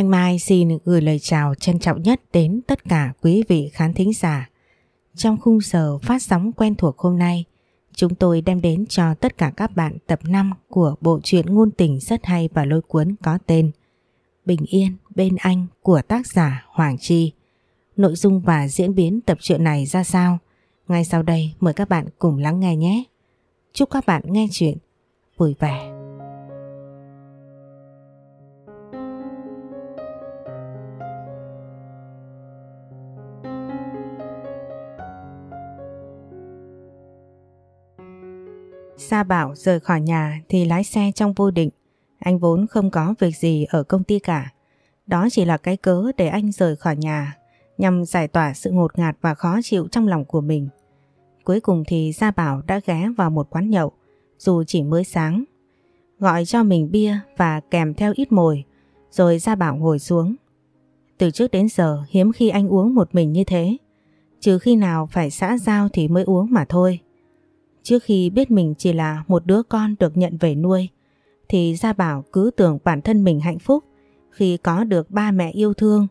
Thanh Mai xin gửi lời chào trân trọng nhất đến tất cả quý vị khán thính giả. Trong khung giờ phát sóng quen thuộc hôm nay, chúng tôi đem đến cho tất cả các bạn tập 5 của bộ truyện ngôn tình rất hay và lôi cuốn có tên Bình Yên bên anh của tác giả Hoàng Chi. Nội dung và diễn biến tập truyện này ra sao? Ngay sau đây mời các bạn cùng lắng nghe nhé. Chúc các bạn nghe chuyện vui vẻ. Sa Bảo rời khỏi nhà thì lái xe trong vô định. Anh vốn không có việc gì ở công ty cả. Đó chỉ là cái cớ để anh rời khỏi nhà nhằm giải tỏa sự ngột ngạt và khó chịu trong lòng của mình. Cuối cùng thì Gia Bảo đã ghé vào một quán nhậu, dù chỉ mới sáng. Gọi cho mình bia và kèm theo ít mồi, rồi Gia Bảo ngồi xuống. Từ trước đến giờ hiếm khi anh uống một mình như thế, trừ khi nào phải xã giao thì mới uống mà thôi. Trước khi biết mình chỉ là một đứa con được nhận về nuôi, thì Gia Bảo cứ tưởng bản thân mình hạnh phúc khi có được ba mẹ yêu thương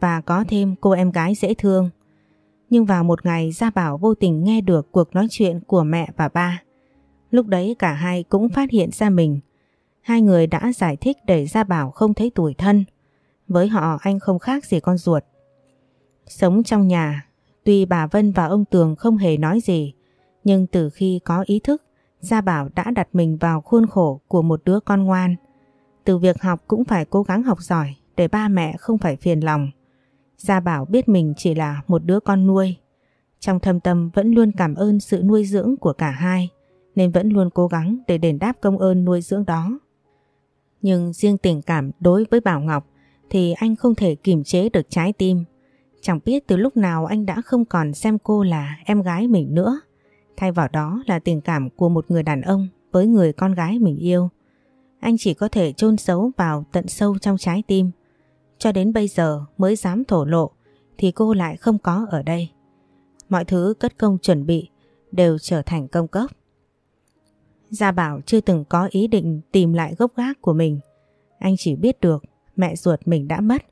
và có thêm cô em gái dễ thương. Nhưng vào một ngày Gia Bảo vô tình nghe được cuộc nói chuyện của mẹ và ba. Lúc đấy cả hai cũng phát hiện ra mình. Hai người đã giải thích để Gia Bảo không thấy tuổi thân. Với họ anh không khác gì con ruột. Sống trong nhà, tuy bà Vân và ông Tường không hề nói gì, nhưng từ khi có ý thức, Gia Bảo đã đặt mình vào khuôn khổ của một đứa con ngoan. Từ việc học cũng phải cố gắng học giỏi để ba mẹ không phải phiền lòng. Gia Bảo biết mình chỉ là một đứa con nuôi. Trong thâm tâm vẫn luôn cảm ơn sự nuôi dưỡng của cả hai nên vẫn luôn cố gắng để đền đáp công ơn nuôi dưỡng đó. Nhưng riêng tình cảm đối với Bảo Ngọc thì anh không thể kiềm chế được trái tim. Chẳng biết từ lúc nào anh đã không còn xem cô là em gái mình nữa. Thay vào đó là tình cảm của một người đàn ông với người con gái mình yêu. Anh chỉ có thể chôn giấu vào tận sâu trong trái tim. Cho đến bây giờ mới dám thổ lộ thì cô lại không có ở đây. Mọi thứ cất công chuẩn bị đều trở thành công cốc. Gia Bảo chưa từng có ý định tìm lại gốc gác của mình. Anh chỉ biết được mẹ ruột mình đã mất,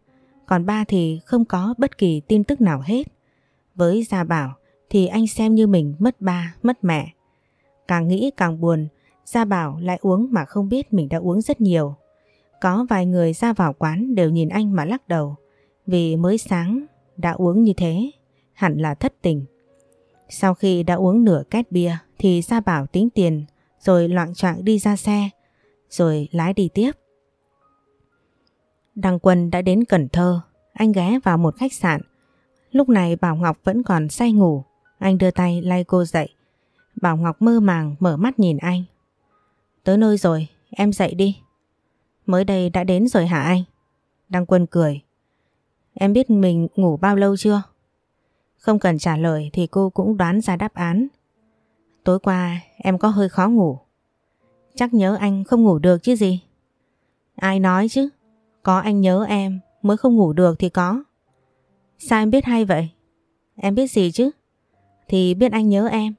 còn ba thì không có bất kỳ tin tức nào hết. Với Gia Bảo thì anh xem như mình mất ba, mất mẹ. Càng nghĩ càng buồn, Gia Bảo lại uống mà không biết mình đã uống rất nhiều. Có vài người ra vào quán đều nhìn anh mà lắc đầu, vì mới sáng đã uống như thế, hẳn là thất tình. Sau khi đã uống nửa két bia thì Gia Bảo tính tiền rồi loạn trọng đi ra xe, rồi lái đi tiếp. Đăng Quân đã đến Cần Thơ, anh ghé vào một khách sạn. Lúc này Bảo Ngọc vẫn còn say ngủ, anh đưa tay lay cô dậy. Bảo Ngọc mơ màng mở mắt nhìn anh. Tới nơi rồi, em dậy đi. Mới đây đã đến rồi hả anh? Đăng Quân cười. Em biết mình ngủ bao lâu chưa? Không cần trả lời thì cô cũng đoán ra đáp án. Tối qua em có hơi khó ngủ. Chắc nhớ anh không ngủ được chứ gì? Ai nói chứ? Có anh nhớ em mới không ngủ được thì có. Sao em biết hay vậy? Em biết gì chứ? Thì biết anh nhớ em.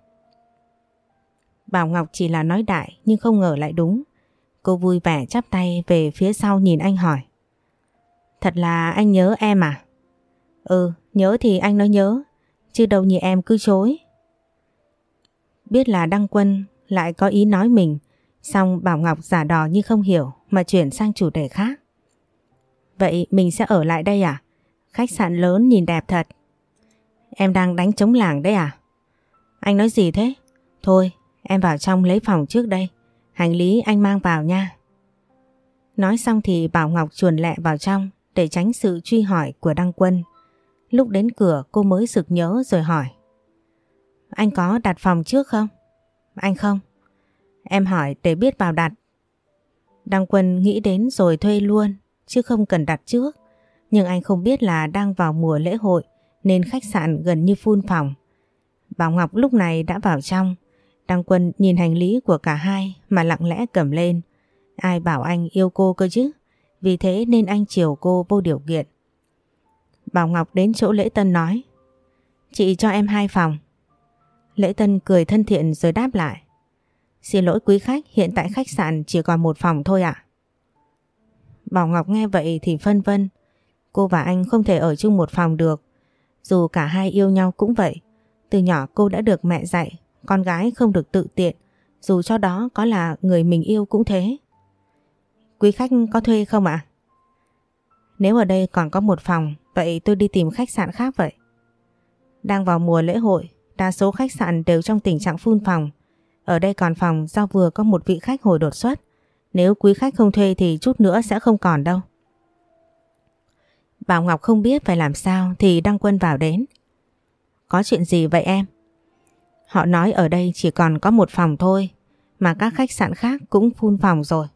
Bảo Ngọc chỉ là nói đại nhưng không ngờ lại đúng. Cô vui vẻ chắp tay về phía sau nhìn anh hỏi. Thật là anh nhớ em à? Ừ, nhớ thì anh nói nhớ, chứ đâu như em cứ chối. Biết là Đăng Quân lại có ý nói mình, xong Bảo Ngọc giả đò như không hiểu mà chuyển sang chủ đề khác. Vậy mình sẽ ở lại đây à? Khách sạn lớn nhìn đẹp thật. Em đang đánh chống làng đấy à? Anh nói gì thế? Thôi, em vào trong lấy phòng trước đây. Hành lý anh mang vào nha. Nói xong thì Bảo Ngọc chuồn lẹ vào trong để tránh sự truy hỏi của Đăng Quân. Lúc đến cửa cô mới sực nhớ rồi hỏi. Anh có đặt phòng trước không? Anh không. Em hỏi để biết vào đặt. Đăng Quân nghĩ đến rồi thuê luôn, chứ không cần đặt trước. Nhưng anh không biết là đang vào mùa lễ hội nên khách sạn gần như full phòng. Bảo Ngọc lúc này đã vào trong. Đăng Quân nhìn hành lý của cả hai mà lặng lẽ cầm lên. Ai bảo anh yêu cô cơ chứ? Vì thế nên anh chiều cô vô điều kiện. Bảo Ngọc đến chỗ Lễ Tân nói Chị cho em hai phòng. Lễ Tân cười thân thiện rồi đáp lại Xin lỗi quý khách, hiện tại khách sạn chỉ còn một phòng thôi ạ. Bảo Ngọc nghe vậy thì phân vân. Cô và anh không thể ở chung một phòng được. Dù cả hai yêu nhau cũng vậy. Từ nhỏ cô đã được mẹ dạy, con gái không được tự tiện, dù cho đó có là người mình yêu cũng thế. Quý khách có thuê không ạ? Nếu ở đây còn có một phòng, vậy tôi đi tìm khách sạn khác vậy. Đang vào mùa lễ hội, đa số khách sạn đều trong tình trạng phun phòng. Ở đây còn phòng do vừa có một vị khách hồi đột xuất. Nếu quý khách không thuê thì chút nữa sẽ không còn đâu. Bảo Ngọc không biết phải làm sao thì Đăng Quân vào đến. Có chuyện gì vậy em? Họ nói ở đây chỉ còn có một phòng thôi, mà các khách sạn khác cũng phun phòng rồi.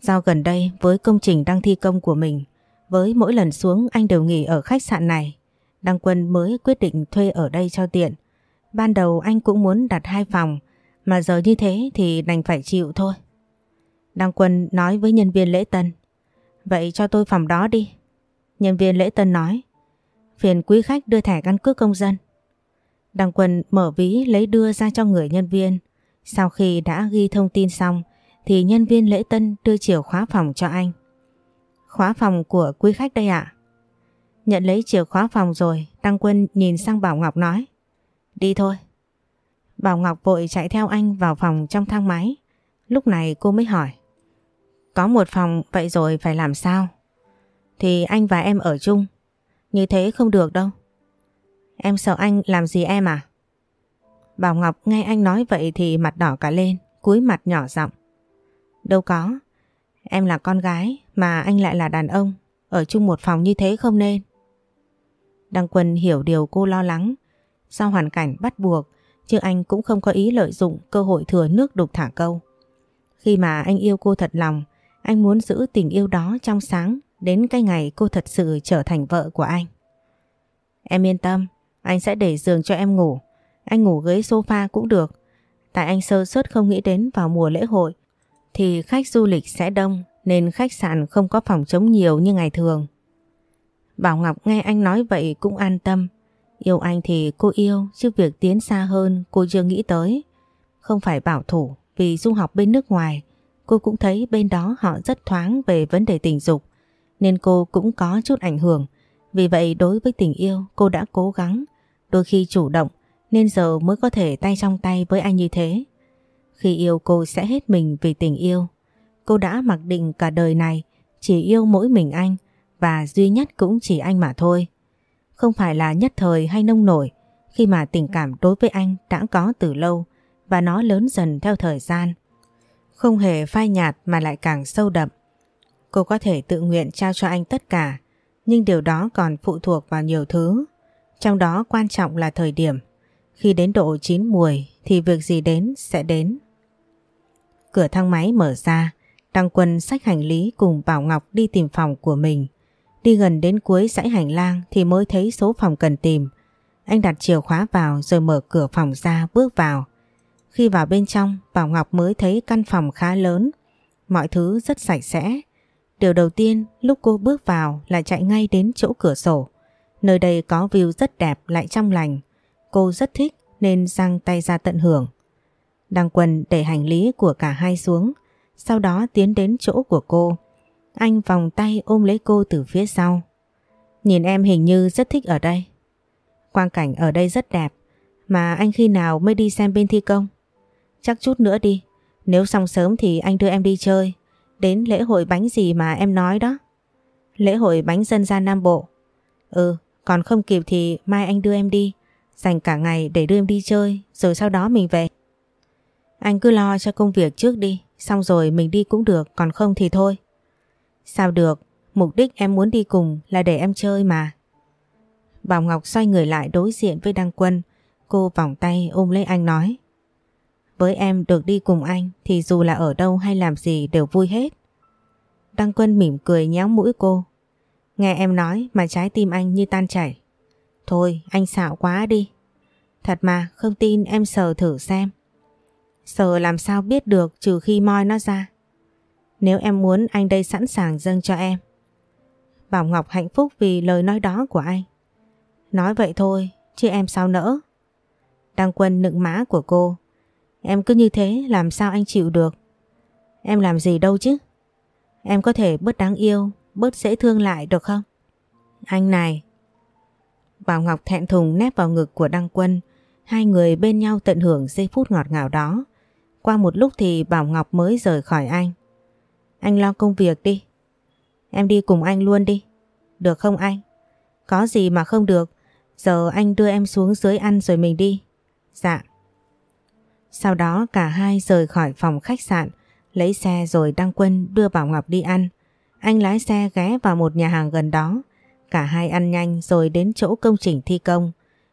Giao gần đây với công trình đang thi công của mình, với mỗi lần xuống anh đều nghỉ ở khách sạn này, Đăng Quân mới quyết định thuê ở đây cho tiện. Ban đầu anh cũng muốn đặt hai phòng, mà giờ như thế thì đành phải chịu thôi. Đăng Quân nói với nhân viên lễ tân, vậy cho tôi phòng đó đi. Nhân viên lễ tân nói, phiền quý khách đưa thẻ căn cước công dân. Đăng Quân mở ví lấy đưa ra cho người nhân viên. Sau khi đã ghi thông tin xong thì nhân viên lễ tân đưa chìa khóa phòng cho anh. Khóa phòng của quý khách đây ạ. Nhận lấy chìa khóa phòng rồi, Đăng Quân nhìn sang Bảo Ngọc nói. Đi thôi. Bảo Ngọc vội chạy theo anh vào phòng trong thang máy. Lúc này cô mới hỏi. Có một phòng vậy rồi phải làm sao? Thì anh và em ở chung. Như thế không được đâu. Em sợ anh làm gì em à? Bảo Ngọc nghe anh nói vậy thì mặt đỏ cả lên, cúi mặt nhỏ giọng. Đâu có, em là con gái mà anh lại là đàn ông, ở chung một phòng như thế không nên. Đăng Quân hiểu điều cô lo lắng, do hoàn cảnh bắt buộc, chứ anh cũng không có ý lợi dụng cơ hội thừa nước đục thả câu. Khi mà anh yêu cô thật lòng, anh muốn giữ tình yêu đó trong sáng đến cái ngày cô thật sự trở thành vợ của anh. Em yên tâm, anh sẽ để giường cho em ngủ. Anh ngủ ghế sofa cũng được. Tại anh sơ suất không nghĩ đến vào mùa lễ hội thì khách du lịch sẽ đông nên khách sạn không có phòng trống nhiều như ngày thường. Bảo Ngọc nghe anh nói vậy cũng an tâm. Yêu anh thì cô yêu chứ việc tiến xa hơn cô chưa nghĩ tới. Không phải bảo thủ vì du học bên nước ngoài cô cũng thấy bên đó họ rất thoáng về vấn đề tình dục nên cô cũng có chút ảnh hưởng. Vì vậy đối với tình yêu, cô đã cố gắng Đôi khi chủ động, nên giờ mới có thể tay trong tay với anh như thế. Khi yêu cô sẽ hết mình vì tình yêu. Cô đã mặc định cả đời này, chỉ yêu mỗi mình anh, và duy nhất cũng chỉ anh mà thôi. Không phải là nhất thời hay nông nổi, khi mà tình cảm đối với anh đã có từ lâu, và nó lớn dần theo thời gian. Không hề phai nhạt mà lại càng sâu đậm. Cô có thể tự nguyện trao cho anh tất cả nhưng điều đó còn phụ thuộc vào nhiều thứ trong đó quan trọng là thời điểm. Khi đến độ chín mùi thì việc gì đến sẽ đến. Cửa thang máy mở ra, Đăng Quân xách hành lý cùng Bảo Ngọc đi tìm phòng của mình. Đi gần đến cuối dãy hành lang thì mới thấy số phòng cần tìm. Anh đặt chìa khóa vào rồi mở cửa phòng ra bước vào. Khi vào bên trong, Bảo Ngọc mới thấy căn phòng khá lớn. Mọi thứ rất sạch sẽ. Điều đầu tiên lúc cô bước vào là chạy ngay đến chỗ cửa sổ. Nơi đây có view rất đẹp lại trong lành. Cô rất thích nên giang tay ra tận hưởng. Đăng Quân để hành lý của cả hai xuống, sau đó tiến đến chỗ của cô. Anh vòng tay ôm lấy cô từ phía sau. Nhìn em hình như rất thích ở đây. Quang cảnh ở đây rất đẹp, mà anh khi nào mới đi xem bên thi công? Chắc chút nữa đi, nếu xong sớm thì anh đưa em đi chơi. Đến lễ hội bánh gì mà em nói đó. Lễ hội bánh dân gian Nam Bộ. Ừ, còn không kịp thì mai anh đưa em đi. Dành cả ngày để đưa em đi chơi rồi sau đó mình về. Anh cứ lo cho công việc trước đi, xong rồi mình đi cũng được, còn không thì thôi. Sao được, mục đích em muốn đi cùng là để em chơi mà. Bảo Ngọc xoay người lại đối diện với Đăng Quân, cô vòng tay ôm lấy anh nói. Với em được đi cùng anh thì dù là ở đâu hay làm gì đều vui hết. Đăng Quân mỉm cười nhéo mũi cô, Nghe em nói mà trái tim anh như tan chảy. Thôi anh xạo quá đi. Thật mà không tin em sờ thử xem. Sờ làm sao biết được trừ khi moi nó ra. Nếu em muốn anh đây sẵn sàng dâng cho em. Bảo Ngọc hạnh phúc vì lời nói đó của anh. Nói vậy thôi, chứ em sao nỡ. Đăng quân nựng má của cô. Em cứ như thế làm sao anh chịu được. Em làm gì đâu chứ. Em có thể bớt đáng yêu, bớt dễ thương lại được không? Anh này. Bảo Ngọc thẹn thùng nép vào ngực của Đăng Quân. Hai người bên nhau tận hưởng giây phút ngọt ngào đó. Qua một lúc thì Bảo Ngọc mới rời khỏi anh. Anh lo công việc đi. Em đi cùng anh luôn đi. Được không anh? Có gì mà không được. Giờ anh đưa em xuống dưới ăn rồi mình đi. Dạ. Sau đó cả hai rời khỏi phòng khách sạn, lấy xe rồi đăng quân đưa Bảo Ngọc đi ăn. Anh lái xe ghé vào một nhà hàng gần đó. Cả hai ăn nhanh rồi đến chỗ công trình thi công.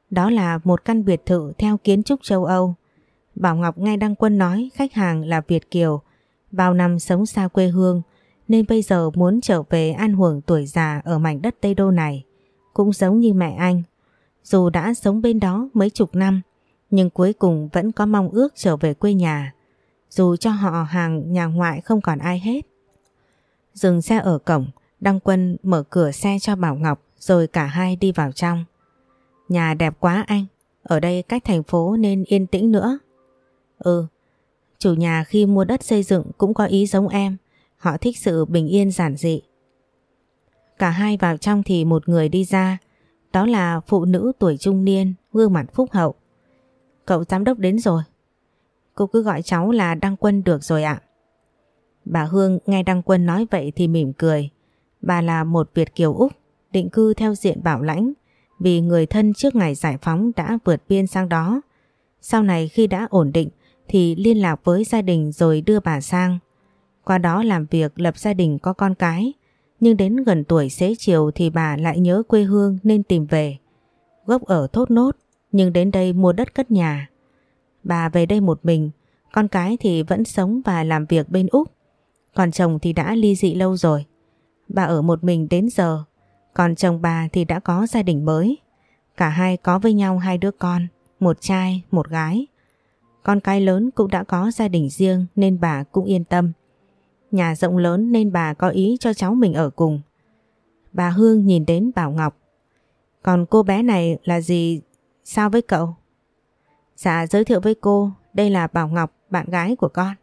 Đó là một căn biệt thự theo kiến trúc châu Âu. Bảo Ngọc nghe Đăng Quân nói khách hàng là Việt Kiều, bao năm sống xa quê hương nên bây giờ muốn trở về an hưởng tuổi già ở mảnh đất Tây Đô này. Cũng giống như mẹ anh. Dù đã sống bên đó mấy chục năm, nhưng cuối cùng vẫn có mong ước trở về quê nhà. Dù cho họ hàng nhà ngoại không còn ai hết. Dừng xe ở cổng, Đăng Quân mở cửa xe cho Bảo Ngọc rồi cả hai đi vào trong. Nhà đẹp quá anh, ở đây cách thành phố nên yên tĩnh nữa. Ừ, chủ nhà khi mua đất xây dựng cũng có ý giống em, họ thích sự bình yên giản dị. Cả hai vào trong thì một người đi ra, đó là phụ nữ tuổi trung niên, gương mặt phúc hậu. Cậu giám đốc đến rồi. Cô cứ gọi cháu là Đăng Quân được rồi ạ. Bà Hương nghe Đăng Quân nói vậy thì mỉm cười. Bà là một Việt Kiều Úc, định cư theo diện bảo lãnh vì người thân trước ngày giải phóng đã vượt biên sang đó. Sau này khi đã ổn định thì liên lạc với gia đình rồi đưa bà sang. Qua đó làm việc lập gia đình có con cái, nhưng đến gần tuổi xế chiều thì bà lại nhớ quê hương nên tìm về. Gốc ở thốt nốt, nhưng đến đây mua đất cất nhà. Bà về đây một mình, con cái thì vẫn sống và làm việc bên Úc. Còn chồng thì đã ly dị lâu rồi. Bà ở một mình đến giờ, còn chồng bà thì đã có gia đình mới. Cả hai có với nhau hai đứa con, một trai, một gái. Con cái lớn cũng đã có gia đình riêng nên bà cũng yên tâm. Nhà rộng lớn nên bà có ý cho cháu mình ở cùng. Bà Hương nhìn đến Bảo Ngọc. Còn cô bé này là gì sao với cậu? Dạ giới thiệu với cô, đây là Bảo Ngọc, bạn gái của con.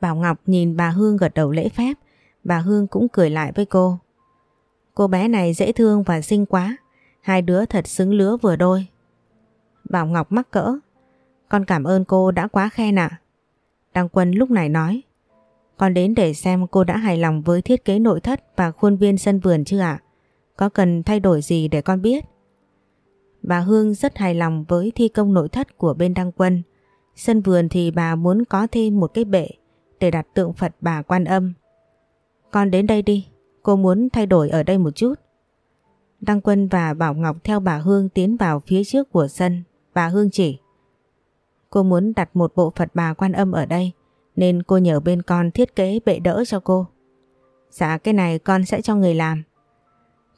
Bảo Ngọc nhìn bà Hương gật đầu lễ phép, bà Hương cũng cười lại với cô. Cô bé này dễ thương và xinh quá, hai đứa thật xứng lứa vừa đôi. Bảo Ngọc mắc cỡ, con cảm ơn cô đã quá khen ạ. Đăng Quân lúc này nói, con đến để xem cô đã hài lòng với thiết kế nội thất và khuôn viên sân vườn chưa ạ? Có cần thay đổi gì để con biết? Bà Hương rất hài lòng với thi công nội thất của bên Đăng Quân. Sân vườn thì bà muốn có thêm một cái bệ để đặt tượng Phật bà quan âm. Con đến đây đi, cô muốn thay đổi ở đây một chút. Đăng Quân và Bảo Ngọc theo bà Hương tiến vào phía trước của sân. Bà Hương chỉ. Cô muốn đặt một bộ Phật bà quan âm ở đây nên cô nhờ bên con thiết kế bệ đỡ cho cô. Dạ cái này con sẽ cho người làm.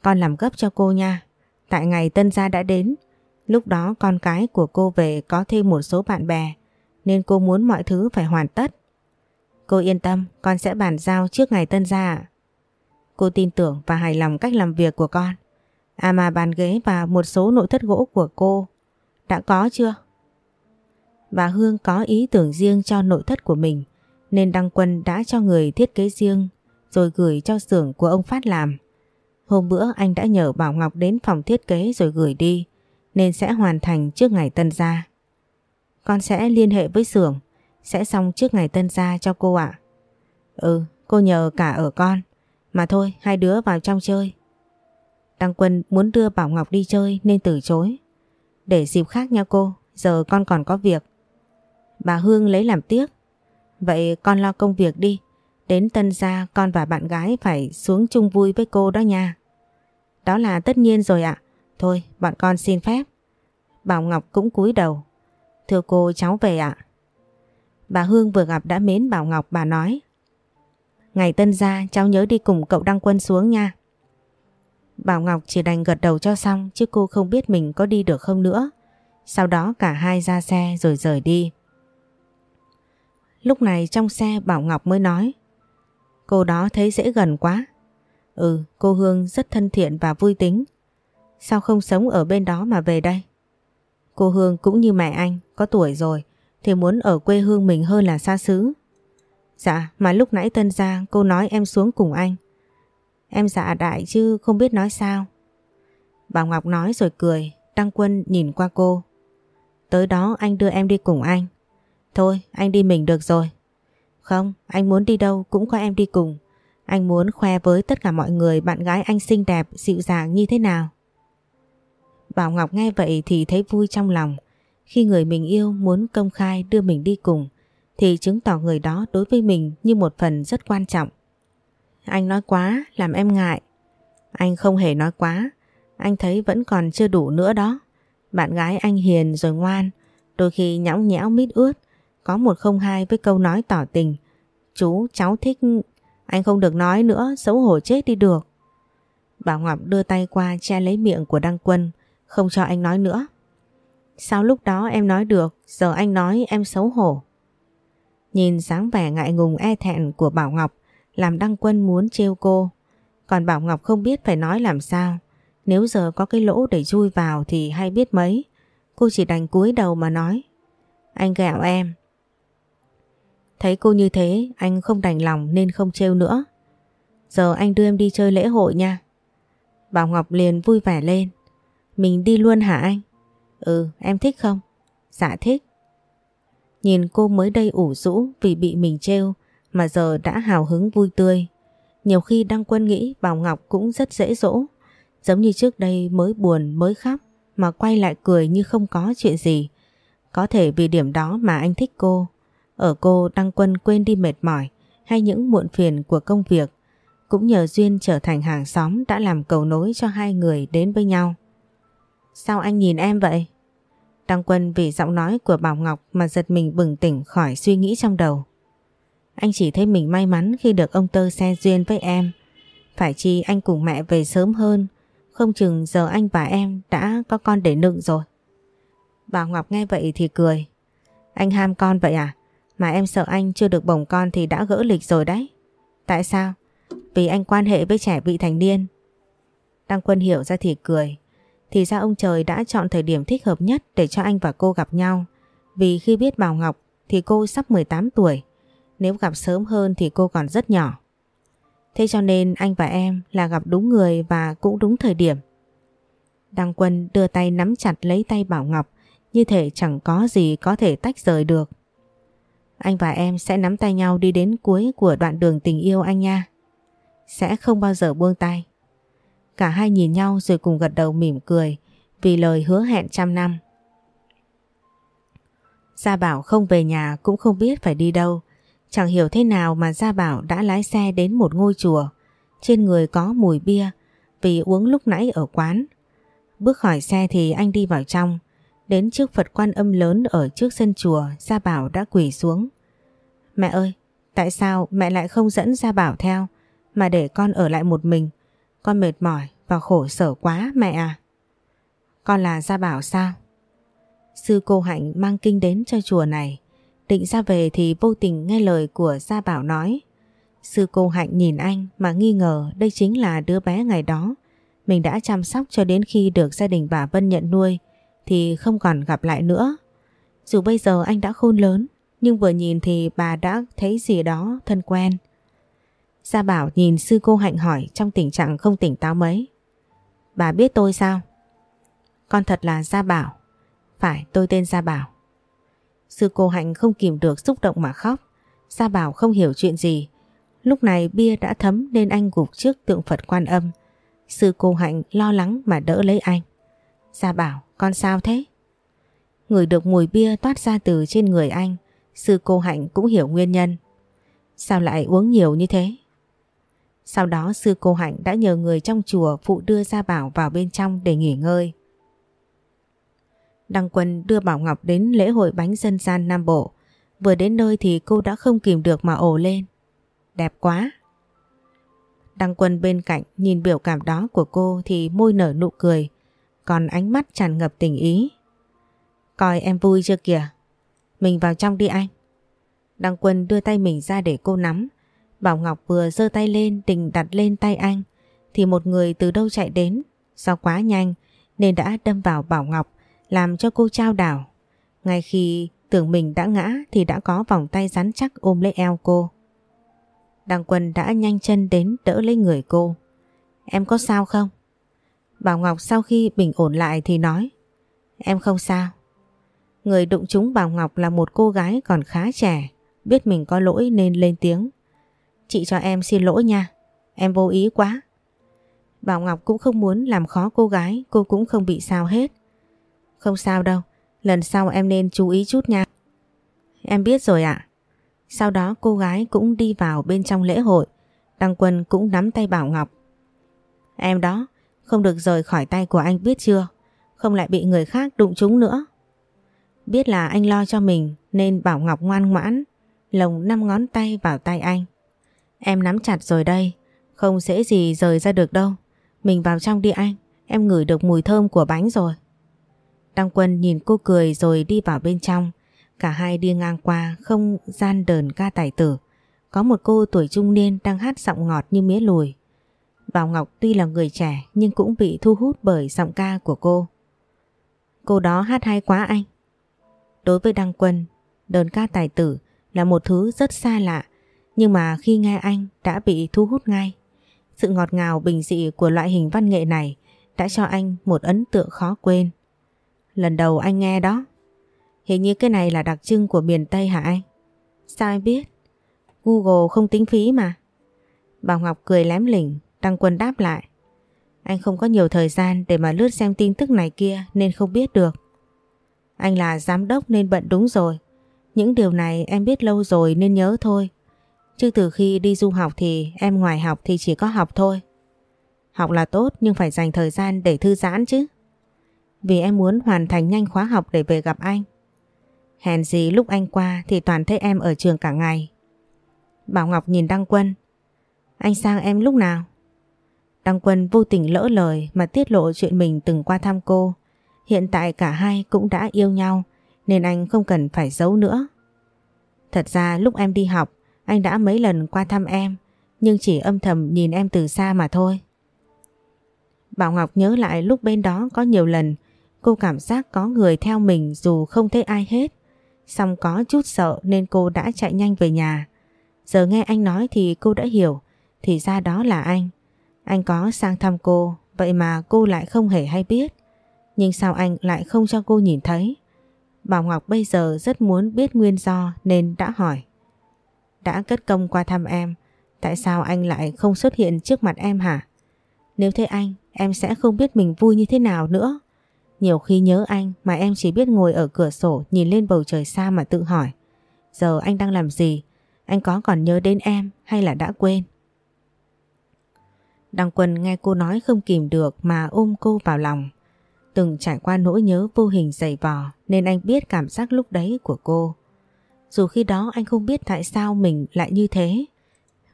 Con làm gấp cho cô nha. Tại ngày tân gia đã đến, lúc đó con cái của cô về có thêm một số bạn bè nên cô muốn mọi thứ phải hoàn tất. Cô yên tâm, con sẽ bàn giao trước ngày tân gia Cô tin tưởng và hài lòng cách làm việc của con. À mà bàn ghế và một số nội thất gỗ của cô đã có chưa? Bà Hương có ý tưởng riêng cho nội thất của mình nên Đăng Quân đã cho người thiết kế riêng rồi gửi cho xưởng của ông Phát làm. Hôm bữa anh đã nhờ Bảo Ngọc đến phòng thiết kế rồi gửi đi nên sẽ hoàn thành trước ngày tân gia. Con sẽ liên hệ với xưởng sẽ xong trước ngày tân gia cho cô ạ. Ừ, cô nhờ cả ở con. Mà thôi, hai đứa vào trong chơi. Đăng Quân muốn đưa Bảo Ngọc đi chơi nên từ chối. Để dịp khác nha cô, giờ con còn có việc. Bà Hương lấy làm tiếc. Vậy con lo công việc đi. Đến tân gia, con và bạn gái phải xuống chung vui với cô đó nha. Đó là tất nhiên rồi ạ. Thôi, bọn con xin phép. Bảo Ngọc cũng cúi đầu. Thưa cô, cháu về ạ. Bà Hương vừa gặp đã mến Bảo Ngọc, bà nói. Ngày tân gia, cháu nhớ đi cùng cậu đăng quân xuống nha. Bảo Ngọc chỉ đành gật đầu cho xong, chứ cô không biết mình có đi được không nữa. Sau đó cả hai ra xe rồi rời đi. Lúc này trong xe, Bảo Ngọc mới nói Cô đó thấy dễ gần quá Ừ cô Hương rất thân thiện và vui tính Sao không sống ở bên đó mà về đây Cô Hương cũng như mẹ anh Có tuổi rồi Thì muốn ở quê hương mình hơn là xa xứ Dạ, mà lúc nãy Tân ra cô nói em xuống cùng anh. Em dạ đại chứ không biết nói sao. Bảo Ngọc nói rồi cười, Đăng Quân nhìn qua cô. Tới đó anh đưa em đi cùng anh. Thôi, anh đi mình được rồi. Không, anh muốn đi đâu cũng có em đi cùng. Anh muốn khoe với tất cả mọi người bạn gái anh xinh đẹp, dịu dàng như thế nào. Bảo Ngọc nghe vậy thì thấy vui trong lòng. Khi người mình yêu muốn công khai đưa mình đi cùng thì chứng tỏ người đó đối với mình như một phần rất quan trọng. Anh nói quá, làm em ngại. Anh không hề nói quá, anh thấy vẫn còn chưa đủ nữa đó. Bạn gái anh hiền rồi ngoan, đôi khi nhõng nhẽo mít ướt, có một không hai với câu nói tỏ tình. Chú, cháu thích... Anh không được nói nữa, xấu hổ chết đi được. Bảo Ngọc đưa tay qua che lấy miệng của Đăng Quân, không cho anh nói nữa. Sao lúc đó em nói được, giờ anh nói em xấu hổ. Nhìn dáng vẻ ngại ngùng e thẹn của Bảo Ngọc làm Đăng Quân muốn trêu cô. Còn Bảo Ngọc không biết phải nói làm sao. Nếu giờ có cái lỗ để chui vào thì hay biết mấy. Cô chỉ đành cúi đầu mà nói. Anh gẹo em. Thấy cô như thế anh không đành lòng nên không trêu nữa. Giờ anh đưa em đi chơi lễ hội nha. Bảo Ngọc liền vui vẻ lên. Mình đi luôn hả anh? Ừ, em thích không? Dạ thích. Nhìn cô mới đây ủ rũ vì bị mình trêu mà giờ đã hào hứng vui tươi. Nhiều khi Đăng Quân nghĩ Bảo Ngọc cũng rất dễ dỗ. Giống như trước đây mới buồn mới khóc mà quay lại cười như không có chuyện gì. Có thể vì điểm đó mà anh thích cô. Ở cô Đăng Quân quên đi mệt mỏi hay những muộn phiền của công việc. Cũng nhờ Duyên trở thành hàng xóm đã làm cầu nối cho hai người đến với nhau. Sao anh nhìn em vậy? Đăng Quân vì giọng nói của Bảo Ngọc mà giật mình bừng tỉnh khỏi suy nghĩ trong đầu. Anh chỉ thấy mình may mắn khi được ông Tơ xe duyên với em. Phải chi anh cùng mẹ về sớm hơn, không chừng giờ anh và em đã có con để nựng rồi. Bảo Ngọc nghe vậy thì cười. Anh ham con vậy à? Mà em sợ anh chưa được bồng con thì đã gỡ lịch rồi đấy. Tại sao? Vì anh quan hệ với trẻ vị thành niên. Đăng Quân hiểu ra thì cười. Thì ra ông trời đã chọn thời điểm thích hợp nhất để cho anh và cô gặp nhau. Vì khi biết Bảo Ngọc thì cô sắp 18 tuổi. Nếu gặp sớm hơn thì cô còn rất nhỏ. Thế cho nên anh và em là gặp đúng người và cũng đúng thời điểm. Đăng Quân đưa tay nắm chặt lấy tay Bảo Ngọc như thể chẳng có gì có thể tách rời được. Anh và em sẽ nắm tay nhau đi đến cuối của đoạn đường tình yêu anh nha. Sẽ không bao giờ buông tay. Cả hai nhìn nhau rồi cùng gật đầu mỉm cười vì lời hứa hẹn trăm năm. Gia Bảo không về nhà cũng không biết phải đi đâu. Chẳng hiểu thế nào mà Gia Bảo đã lái xe đến một ngôi chùa. Trên người có mùi bia vì uống lúc nãy ở quán. Bước khỏi xe thì anh đi vào trong. Đến trước Phật quan âm lớn ở trước sân chùa Gia Bảo đã quỳ xuống. Mẹ ơi, tại sao mẹ lại không dẫn Gia Bảo theo mà để con ở lại một mình? Con mệt mỏi và khổ sở quá mẹ à. Con là Gia Bảo sao? Sư cô Hạnh mang kinh đến cho chùa này. Định ra về thì vô tình nghe lời của Gia Bảo nói. Sư cô Hạnh nhìn anh mà nghi ngờ đây chính là đứa bé ngày đó. Mình đã chăm sóc cho đến khi được gia đình bà Vân nhận nuôi thì không còn gặp lại nữa. Dù bây giờ anh đã khôn lớn nhưng vừa nhìn thì bà đã thấy gì đó thân quen. Gia Bảo nhìn sư cô Hạnh hỏi trong tình trạng không tỉnh táo mấy. Bà biết tôi sao? Con thật là Gia Bảo. Phải tôi tên Gia Bảo. Sư cô Hạnh không kìm được xúc động mà khóc. Gia Bảo không hiểu chuyện gì. Lúc này bia đã thấm nên anh gục trước tượng Phật quan âm. Sư cô Hạnh lo lắng mà đỡ lấy anh. Gia Bảo, con sao thế? Người được mùi bia toát ra từ trên người anh. Sư cô Hạnh cũng hiểu nguyên nhân. Sao lại uống nhiều như thế? Sau đó sư cô Hạnh đã nhờ người trong chùa phụ đưa Gia Bảo vào bên trong để nghỉ ngơi. Đăng Quân đưa Bảo Ngọc đến lễ hội bánh dân gian Nam Bộ. Vừa đến nơi thì cô đã không kìm được mà ồ lên. Đẹp quá! Đăng Quân bên cạnh nhìn biểu cảm đó của cô thì môi nở nụ cười, còn ánh mắt tràn ngập tình ý. Coi em vui chưa kìa? Mình vào trong đi anh. Đăng Quân đưa tay mình ra để cô nắm. Bảo Ngọc vừa giơ tay lên, định đặt lên tay anh, thì một người từ đâu chạy đến. Do quá nhanh, nên đã đâm vào Bảo Ngọc, làm cho cô trao đảo. Ngay khi tưởng mình đã ngã, thì đã có vòng tay rắn chắc ôm lấy eo cô. Đăng Quân đã nhanh chân đến đỡ lấy người cô. Em có sao không? Bảo Ngọc sau khi bình ổn lại thì nói Em không sao. Người đụng trúng Bảo Ngọc là một cô gái còn khá trẻ, biết mình có lỗi nên lên tiếng. Chị cho em xin lỗi nha, em vô ý quá. Bảo Ngọc cũng không muốn làm khó cô gái, cô cũng không bị sao hết. Không sao đâu, lần sau em nên chú ý chút nha. Em biết rồi ạ. Sau đó cô gái cũng đi vào bên trong lễ hội, Đăng Quân cũng nắm tay Bảo Ngọc. Em đó, không được rời khỏi tay của anh biết chưa? Không lại bị người khác đụng trúng nữa. Biết là anh lo cho mình nên Bảo Ngọc ngoan ngoãn, lồng năm ngón tay vào tay anh. Em nắm chặt rồi đây, không dễ gì rời ra được đâu. Mình vào trong đi anh, em ngửi được mùi thơm của bánh rồi. Đăng Quân nhìn cô cười rồi đi vào bên trong. Cả hai đi ngang qua không gian đờn ca tài tử. Có một cô tuổi trung niên đang hát giọng ngọt như mía lùi. Bảo Ngọc tuy là người trẻ nhưng cũng bị thu hút bởi giọng ca của cô. Cô đó hát hay quá anh. Đối với Đăng Quân, đơn ca tài tử là một thứ rất xa lạ nhưng mà khi nghe anh đã bị thu hút ngay. Sự ngọt ngào bình dị của loại hình văn nghệ này đã cho anh một ấn tượng khó quên. Lần đầu anh nghe đó. Hình như cái này là đặc trưng của miền Tây hả anh? Sao anh biết? Google không tính phí mà. Bà Ngọc cười lém lỉnh, Đăng Quân đáp lại. Anh không có nhiều thời gian để mà lướt xem tin tức này kia nên không biết được. Anh là giám đốc nên bận đúng rồi. Những điều này em biết lâu rồi nên nhớ thôi. Chứ từ khi đi du học thì em ngoài học thì chỉ có học thôi. Học là tốt nhưng phải dành thời gian để thư giãn chứ. Vì em muốn hoàn thành nhanh khóa học để về gặp anh. Hèn gì lúc anh qua thì toàn thấy em ở trường cả ngày. Bảo Ngọc nhìn Đăng Quân. Anh sang em lúc nào? Đăng Quân vô tình lỡ lời mà tiết lộ chuyện mình từng qua thăm cô. Hiện tại cả hai cũng đã yêu nhau, nên anh không cần phải giấu nữa. Thật ra lúc em đi học, anh đã mấy lần qua thăm em, nhưng chỉ âm thầm nhìn em từ xa mà thôi. Bảo Ngọc nhớ lại lúc bên đó có nhiều lần, cô cảm giác có người theo mình dù không thấy ai hết. Xong có chút sợ nên cô đã chạy nhanh về nhà. Giờ nghe anh nói thì cô đã hiểu, thì ra đó là anh. Anh có sang thăm cô vậy mà cô lại không hề hay biết. Nhưng sao anh lại không cho cô nhìn thấy? Bảo Ngọc bây giờ rất muốn biết nguyên do nên đã hỏi. Đã cất công qua thăm em, tại sao anh lại không xuất hiện trước mặt em hả? Nếu thế anh, em sẽ không biết mình vui như thế nào nữa. Nhiều khi nhớ anh mà em chỉ biết ngồi ở cửa sổ nhìn lên bầu trời xa mà tự hỏi. Giờ anh đang làm gì? Anh có còn nhớ đến em hay là đã quên? Đăng Quân nghe cô nói không kìm được mà ôm cô vào lòng. Từng trải qua nỗi nhớ vô hình dày vò nên anh biết cảm giác lúc đấy của cô. Dù khi đó anh không biết tại sao mình lại như thế.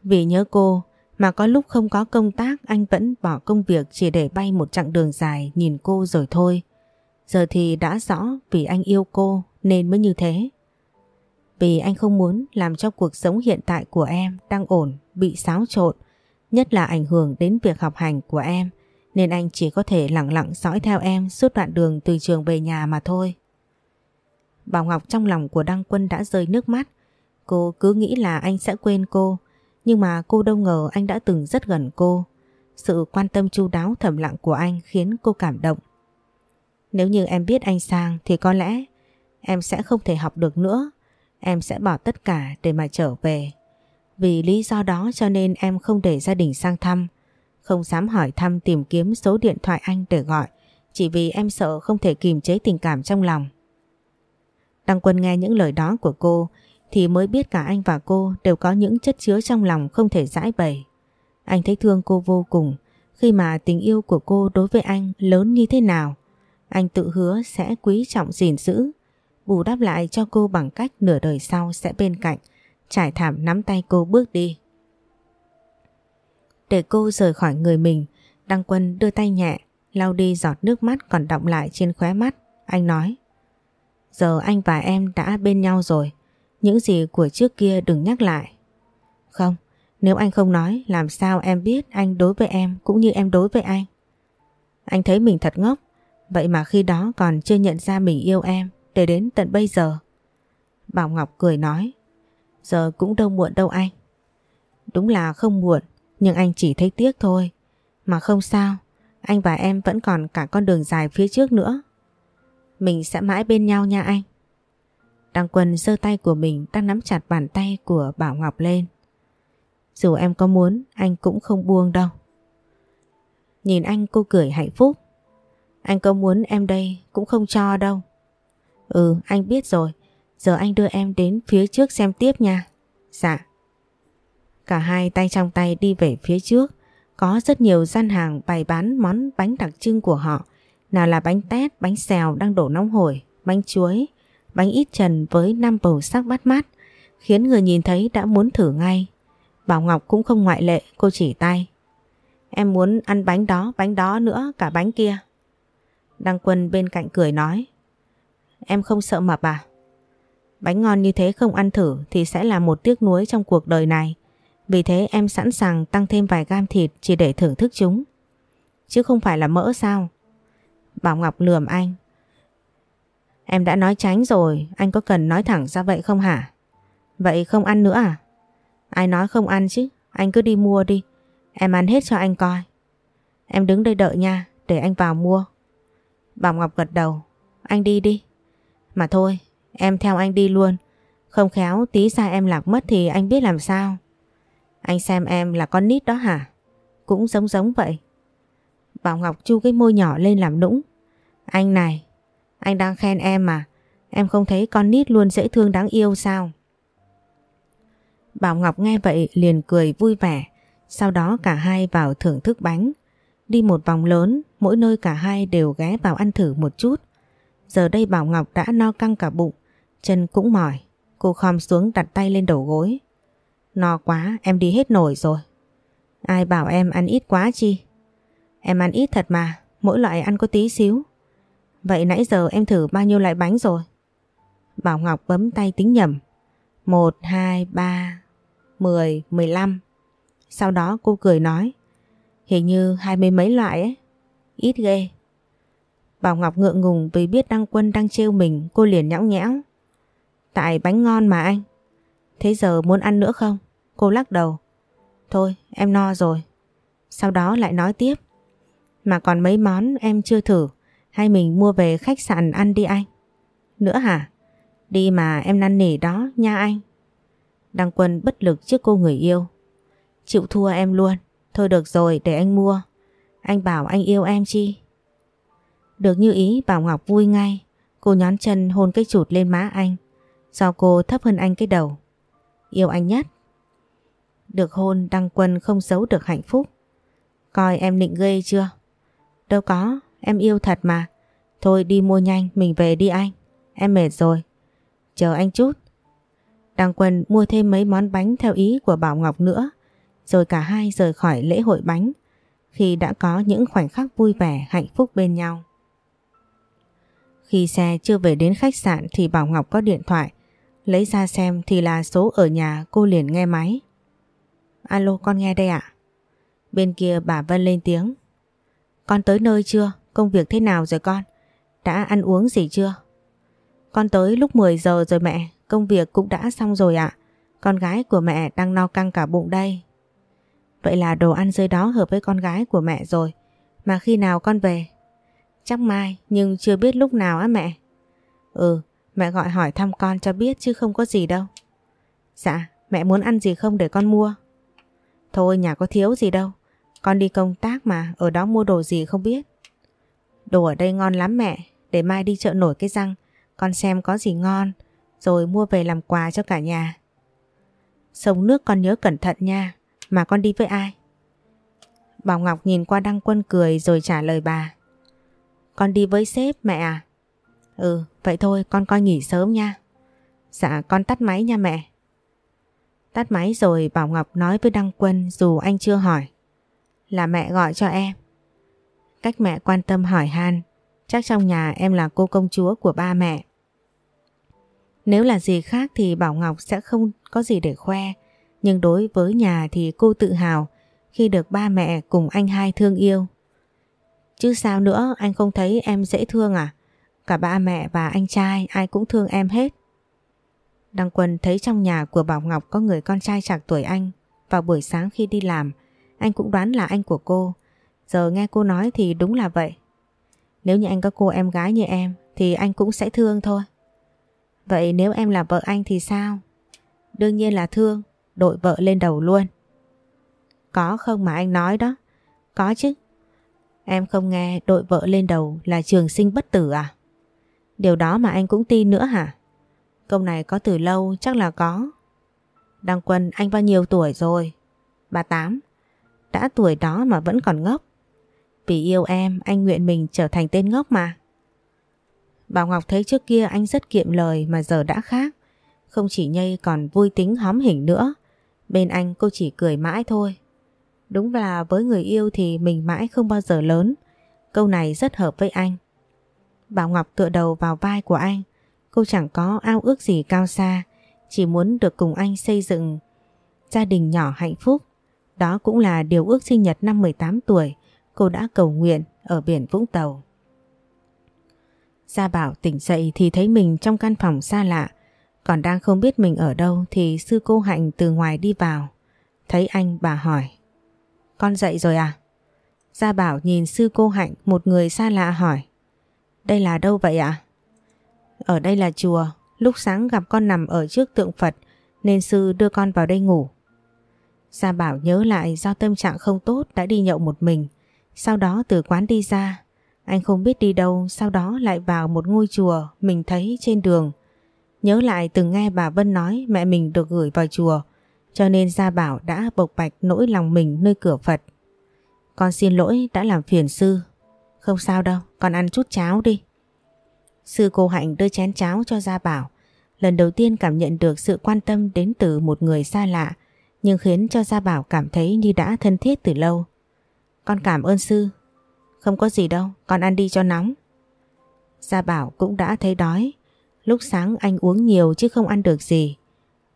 Vì nhớ cô mà có lúc không có công tác anh vẫn bỏ công việc chỉ để bay một chặng đường dài nhìn cô rồi thôi. Giờ thì đã rõ vì anh yêu cô nên mới như thế. Vì anh không muốn làm cho cuộc sống hiện tại của em đang ổn, bị xáo trộn, nhất là ảnh hưởng đến việc học hành của em, nên anh chỉ có thể lặng lặng dõi theo em suốt đoạn đường từ trường về nhà mà thôi. Bảo Ngọc trong lòng của Đăng Quân đã rơi nước mắt. Cô cứ nghĩ là anh sẽ quên cô, nhưng mà cô đâu ngờ anh đã từng rất gần cô. Sự quan tâm chu đáo thầm lặng của anh khiến cô cảm động. Nếu như em biết anh sang thì có lẽ em sẽ không thể học được nữa. Em sẽ bỏ tất cả để mà trở về. Vì lý do đó cho nên em không để gia đình sang thăm. Không dám hỏi thăm tìm kiếm số điện thoại anh để gọi. Chỉ vì em sợ không thể kìm chế tình cảm trong lòng. Đăng Quân nghe những lời đó của cô thì mới biết cả anh và cô đều có những chất chứa trong lòng không thể giải bày. Anh thấy thương cô vô cùng khi mà tình yêu của cô đối với anh lớn như thế nào. Anh tự hứa sẽ quý trọng gìn giữ, bù đắp lại cho cô bằng cách nửa đời sau sẽ bên cạnh, trải thảm nắm tay cô bước đi. Để cô rời khỏi người mình, Đăng Quân đưa tay nhẹ, lau đi giọt nước mắt còn đọng lại trên khóe mắt. Anh nói, giờ anh và em đã bên nhau rồi, những gì của trước kia đừng nhắc lại. Không, nếu anh không nói làm sao em biết anh đối với em cũng như em đối với anh. Anh thấy mình thật ngốc, vậy mà khi đó còn chưa nhận ra mình yêu em để đến tận bây giờ. Bảo Ngọc cười nói, giờ cũng đâu muộn đâu anh. Đúng là không muộn, nhưng anh chỉ thấy tiếc thôi. Mà không sao, anh và em vẫn còn cả con đường dài phía trước nữa. Mình sẽ mãi bên nhau nha anh. Đăng Quân giơ tay của mình đang nắm chặt bàn tay của Bảo Ngọc lên. Dù em có muốn, anh cũng không buông đâu. Nhìn anh cô cười hạnh phúc. Anh có muốn em đây cũng không cho đâu. Ừ, anh biết rồi. Giờ anh đưa em đến phía trước xem tiếp nha. Dạ. Cả hai tay trong tay đi về phía trước. Có rất nhiều gian hàng bày bán món bánh đặc trưng của họ. Nào là bánh tét, bánh xèo đang đổ nóng hổi, bánh chuối, bánh ít trần với năm bầu sắc bắt mắt, khiến người nhìn thấy đã muốn thử ngay. Bảo Ngọc cũng không ngoại lệ, cô chỉ tay. Em muốn ăn bánh đó, bánh đó nữa, cả bánh kia. Đăng Quân bên cạnh cười nói. Em không sợ mập à? Bánh ngon như thế không ăn thử thì sẽ là một tiếc nuối trong cuộc đời này. Vì thế em sẵn sàng tăng thêm vài gam thịt chỉ để thưởng thức chúng. Chứ không phải là mỡ sao? Bảo Ngọc lườm anh. Em đã nói tránh rồi, anh có cần nói thẳng ra vậy không hả? Vậy không ăn nữa à? Ai nói không ăn chứ, anh cứ đi mua đi. Em ăn hết cho anh coi. Em đứng đây đợi nha, để anh vào mua. Bảo Ngọc gật đầu, anh đi đi. Mà thôi, em theo anh đi luôn. Không khéo tí xa em lạc mất thì anh biết làm sao. Anh xem em là con nít đó hả? Cũng giống giống vậy. Bảo Ngọc chu cái môi nhỏ lên làm nũng. Anh này, anh đang khen em mà. Em không thấy con nít luôn dễ thương đáng yêu sao? Bảo Ngọc nghe vậy liền cười vui vẻ. Sau đó cả hai vào thưởng thức bánh. Đi một vòng lớn, mỗi nơi cả hai đều ghé vào ăn thử một chút. Giờ đây Bảo Ngọc đã no căng cả bụng, chân cũng mỏi. Cô khom xuống đặt tay lên đầu gối. No quá, em đi hết nổi rồi. Ai bảo em ăn ít quá chi? Em ăn ít thật mà, mỗi loại ăn có tí xíu. Vậy nãy giờ em thử bao nhiêu loại bánh rồi? Bảo Ngọc bấm tay tính nhầm. 1, 2, 3, 10, 15. Sau đó cô cười nói. Hình như hai mươi mấy loại ấy. Ít ghê. Bảo Ngọc ngượng ngùng vì biết Đăng Quân đang trêu mình cô liền nhõng nhẽo. Tại bánh ngon mà anh. Thế giờ muốn ăn nữa không? Cô lắc đầu. Thôi, em no rồi. Sau đó lại nói tiếp. Mà còn mấy món em chưa thử. Hay mình mua về khách sạn ăn đi anh? Nữa hả? Đi mà em năn nỉ đó nha anh. Đăng Quân bất lực trước cô người yêu. Chịu thua em luôn. Thôi được rồi, để anh mua. Anh bảo anh yêu em chi? Được như ý, Bảo Ngọc vui ngay. Cô nhón chân hôn cái chụt lên má anh. Do cô thấp hơn anh cái đầu. Yêu anh nhất. Được hôn Đăng Quân không giấu được hạnh phúc. Coi em định gây chưa? Đâu có, em yêu thật mà. Thôi đi mua nhanh, mình về đi anh. Em mệt rồi. Chờ anh chút. Đăng Quân mua thêm mấy món bánh theo ý của Bảo Ngọc nữa. Rồi cả hai rời khỏi lễ hội bánh. Khi đã có những khoảnh khắc vui vẻ, hạnh phúc bên nhau. Khi xe chưa về đến khách sạn thì Bảo Ngọc có điện thoại. Lấy ra xem thì là số ở nhà cô liền nghe máy. Alo con nghe đây ạ. Bên kia bà Vân lên tiếng. Con tới nơi chưa? Công việc thế nào rồi con? Đã ăn uống gì chưa? Con tới lúc 10 giờ rồi mẹ, công việc cũng đã xong rồi ạ. Con gái của mẹ đang no căng cả bụng đây. Vậy là đồ ăn dưới đó hợp với con gái của mẹ rồi. Mà khi nào con về? Chắc mai, nhưng chưa biết lúc nào á mẹ. Ừ, mẹ gọi hỏi thăm con cho biết chứ không có gì đâu. Dạ, mẹ muốn ăn gì không để con mua? Thôi nhà có thiếu gì đâu. Con đi công tác mà, ở đó mua đồ gì không biết. Đồ ở đây ngon lắm mẹ, để mai đi chợ nổi cái răng, con xem có gì ngon, rồi mua về làm quà cho cả nhà. Sông nước con nhớ cẩn thận nha, mà con đi với ai? Bảo Ngọc nhìn qua Đăng Quân cười rồi trả lời bà. Con đi với sếp mẹ à? Ừ, vậy thôi con coi nghỉ sớm nha. Dạ con tắt máy nha mẹ. Tắt máy rồi Bảo Ngọc nói với Đăng Quân dù anh chưa hỏi. Là mẹ gọi cho em. Cách mẹ quan tâm hỏi han, chắc trong nhà em là cô công chúa của ba mẹ. Nếu là gì khác thì Bảo Ngọc sẽ không có gì để khoe, nhưng đối với nhà thì cô tự hào khi được ba mẹ cùng anh hai thương yêu. Chứ sao nữa anh không thấy em dễ thương à? Cả ba mẹ và anh trai ai cũng thương em hết. Đăng Quân thấy trong nhà của Bảo Ngọc có người con trai chạc tuổi anh vào buổi sáng khi đi làm. Anh cũng đoán là anh của cô. Giờ nghe cô nói thì đúng là vậy. Nếu như anh có cô em gái như em thì anh cũng sẽ thương thôi. Vậy nếu em là vợ anh thì sao? Đương nhiên là thương, đội vợ lên đầu luôn. Có không mà anh nói đó? Có chứ. Em không nghe đội vợ lên đầu là trường sinh bất tử à? Điều đó mà anh cũng tin nữa hả? Câu này có từ lâu, chắc là có. Đăng Quân, anh bao nhiêu tuổi rồi? 38. Đã tuổi đó mà vẫn còn ngốc. Vì yêu em, anh nguyện mình trở thành tên ngốc mà. Bảo Ngọc thấy trước kia anh rất kiệm lời mà giờ đã khác. Không chỉ nhây còn vui tính hóm hỉnh nữa. Bên anh cô chỉ cười mãi thôi. Đúng là với người yêu thì mình mãi không bao giờ lớn. Câu này rất hợp với anh. Bảo Ngọc tựa đầu vào vai của anh. Cô chẳng có ao ước gì cao xa. Chỉ muốn được cùng anh xây dựng gia đình nhỏ hạnh phúc. Đó cũng là điều ước sinh nhật năm 18 tuổi cô đã cầu nguyện ở biển Vũng Tàu. Gia Bảo tỉnh dậy thì thấy mình trong căn phòng xa lạ. Còn đang không biết mình ở đâu thì sư cô Hạnh từ ngoài đi vào. Thấy anh, bà hỏi. Con dậy rồi à? Gia Bảo nhìn sư cô Hạnh, một người xa lạ hỏi. Đây là đâu vậy ạ? Ở đây là chùa. Lúc sáng gặp con nằm ở trước tượng Phật, nên sư đưa con vào đây ngủ. Gia Bảo nhớ lại do tâm trạng không tốt đã đi nhậu một mình. Sau đó từ quán đi ra. Anh không biết đi đâu, sau đó lại vào một ngôi chùa mình thấy trên đường. Nhớ lại từng nghe bà Vân nói mẹ mình được gửi vào chùa, cho nên Gia Bảo đã bộc bạch nỗi lòng mình nơi cửa Phật. Con xin lỗi đã làm phiền sư. Không sao đâu, con ăn chút cháo đi. Sư cô Hạnh đưa chén cháo cho Gia Bảo. Lần đầu tiên cảm nhận được sự quan tâm đến từ một người xa lạ nhưng khiến cho Gia Bảo cảm thấy như đã thân thiết từ lâu. Con cảm ơn sư. Không có gì đâu, con ăn đi cho nóng. Gia Bảo cũng đã thấy đói. Lúc sáng anh uống nhiều chứ không ăn được gì.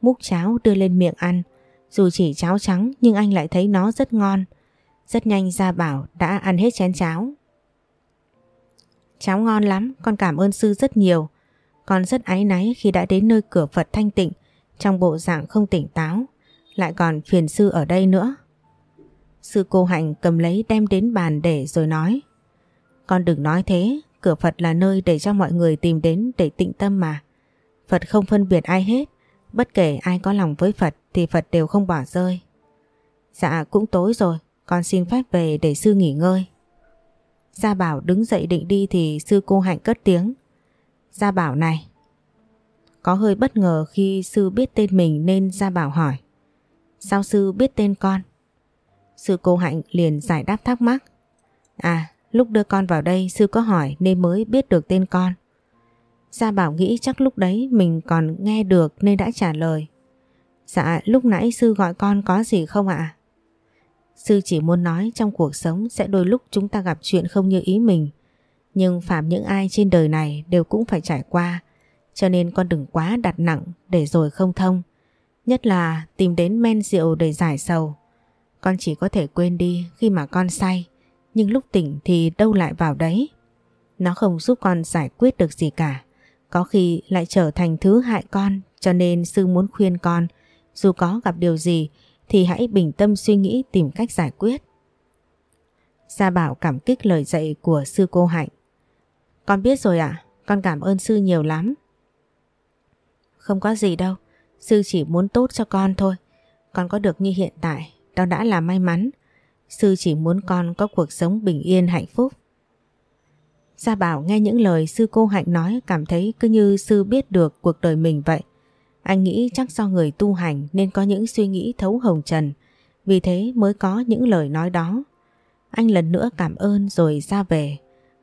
Múc cháo đưa lên miệng ăn. Dù chỉ cháo trắng nhưng anh lại thấy nó rất ngon. Rất nhanh Gia Bảo đã ăn hết chén cháo. Cháo ngon lắm, con cảm ơn sư rất nhiều. Con rất áy náy khi đã đến nơi cửa Phật thanh tịnh trong bộ dạng không tỉnh táo. Lại còn phiền sư ở đây nữa. Sư cô Hạnh cầm lấy đem đến bàn để rồi nói. Con đừng nói thế, cửa Phật là nơi để cho mọi người tìm đến để tịnh tâm mà. Phật không phân biệt ai hết, bất kể ai có lòng với Phật thì Phật đều không bỏ rơi. Dạ cũng tối rồi, con xin phép về để sư nghỉ ngơi. Gia Bảo đứng dậy định đi thì sư cô Hạnh cất tiếng. Gia Bảo này. Có hơi bất ngờ khi sư biết tên mình nên Gia Bảo hỏi. Sao sư biết tên con? Sư cô Hạnh liền giải đáp thắc mắc. À, lúc đưa con vào đây sư có hỏi nên mới biết được tên con. Gia Bảo nghĩ chắc lúc đấy mình còn nghe được nên đã trả lời. Dạ, lúc nãy sư gọi con có gì không ạ? Sư chỉ muốn nói trong cuộc sống sẽ đôi lúc chúng ta gặp chuyện không như ý mình. Nhưng phạm những ai trên đời này đều cũng phải trải qua. Cho nên con đừng quá đặt nặng để rồi không thông. Nhất là tìm đến men rượu để giải sầu. Con chỉ có thể quên đi khi mà con say, nhưng lúc tỉnh thì đâu lại vào đấy. Nó không giúp con giải quyết được gì cả. Có khi lại trở thành thứ hại con cho nên sư muốn khuyên con dù có gặp điều gì thì hãy bình tâm suy nghĩ tìm cách giải quyết. Gia Bảo cảm kích lời dạy của sư cô Hạnh. Con biết rồi ạ, con cảm ơn sư nhiều lắm. Không có gì đâu, sư chỉ muốn tốt cho con thôi. Con có được như hiện tại đó đã là may mắn. Sư chỉ muốn con có cuộc sống bình yên hạnh phúc. Gia Bảo nghe những lời sư cô Hạnh nói cảm thấy cứ như sư biết được cuộc đời mình vậy. Anh nghĩ chắc do người tu hành nên có những suy nghĩ thấu hồng trần, vì thế mới có những lời nói đó. Anh lần nữa cảm ơn rồi ra về,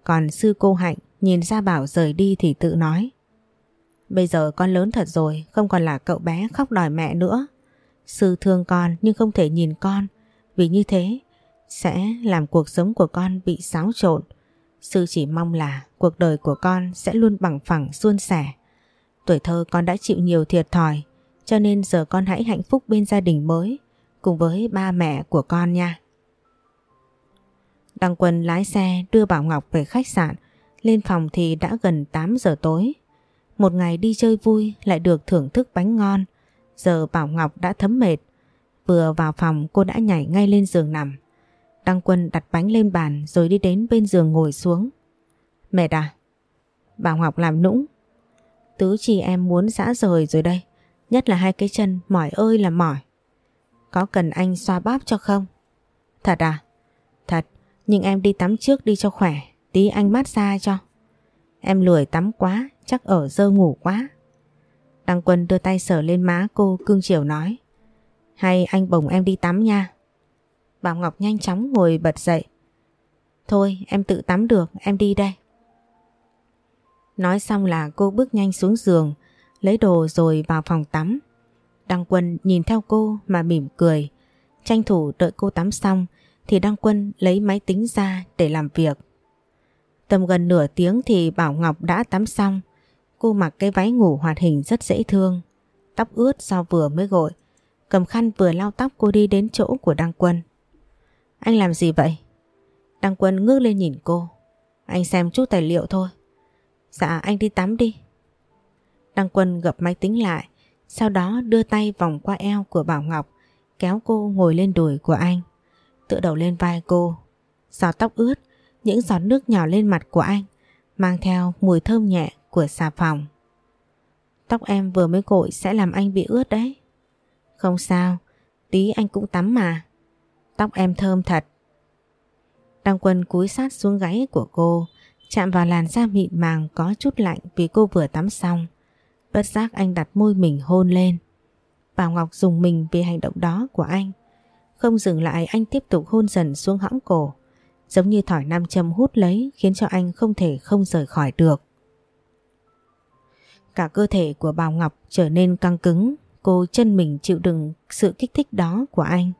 còn sư cô Hạnh nhìn ra Bảo rời đi thì tự nói. Bây giờ con lớn thật rồi, không còn là cậu bé khóc đòi mẹ nữa. Sư thương con nhưng không thể nhìn con vì như thế sẽ làm cuộc sống của con bị xáo trộn. Sư chỉ mong là cuộc đời của con sẽ luôn bằng phẳng suôn sẻ. Tuổi thơ con đã chịu nhiều thiệt thòi, cho nên giờ con hãy hạnh phúc bên gia đình mới, cùng với ba mẹ của con nha. Đăng Quân lái xe đưa Bảo Ngọc về khách sạn, lên phòng thì đã gần 8 giờ tối. Một ngày đi chơi vui lại được thưởng thức bánh ngon Giờ Bảo Ngọc đã thấm mệt. Vừa vào phòng, cô đã nhảy ngay lên giường nằm. Đăng Quân đặt bánh lên bàn rồi đi đến bên giường ngồi xuống. Mệt à? Bảo Ngọc làm nũng. Tứ chi em muốn dã rời rồi đây. Nhất là hai cái chân mỏi ơi là mỏi. Có cần anh xoa bóp cho không? Thật à? Thật, nhưng em đi tắm trước đi cho khỏe. Tí anh mát xa cho. Em lười tắm quá, chắc ở dơ ngủ quá. Đăng Quân đưa tay sờ lên má cô cương chiều nói. Hay anh bồng em đi tắm nha. Bảo Ngọc nhanh chóng ngồi bật dậy. Thôi em tự tắm được, em đi đây. Nói xong là cô bước nhanh xuống giường, lấy đồ rồi vào phòng tắm. Đăng Quân nhìn theo cô mà mỉm cười. Tranh thủ đợi cô tắm xong thì Đăng Quân lấy máy tính ra để làm việc. Tầm gần nửa tiếng thì Bảo Ngọc đã tắm xong. Cô mặc cái váy ngủ hoạt hình rất dễ thương. Tóc ướt do vừa mới gội. Cầm khăn vừa lau tóc cô đi đến chỗ của Đăng Quân. Anh làm gì vậy? Đăng Quân ngước lên nhìn cô. Anh xem chút tài liệu thôi. Dạ anh đi tắm đi. Đăng Quân gập máy tính lại. Sau đó đưa tay vòng qua eo của Bảo Ngọc. Kéo cô ngồi lên đùi của anh. Tựa đầu lên vai cô. Giọt tóc ướt. Những giọt nước nhỏ lên mặt của anh. Mang theo mùi thơm nhẹ của xà phòng. Tóc em vừa mới gội sẽ làm anh bị ướt đấy. Không sao, tí anh cũng tắm mà. Tóc em thơm thật. Đăng quân cúi sát xuống gáy của cô, chạm vào làn da mịn màng có chút lạnh vì cô vừa tắm xong. Bất giác anh đặt môi mình hôn lên. Bảo Ngọc dùng mình vì hành động đó của anh. Không dừng lại anh tiếp tục hôn dần xuống hõm cổ. Giống như thỏi nam châm hút lấy khiến cho anh không thể không rời khỏi được. Cả cơ thể của Bảo Ngọc trở nên căng cứng, cô chân mình chịu đựng sự kích thích đó của anh.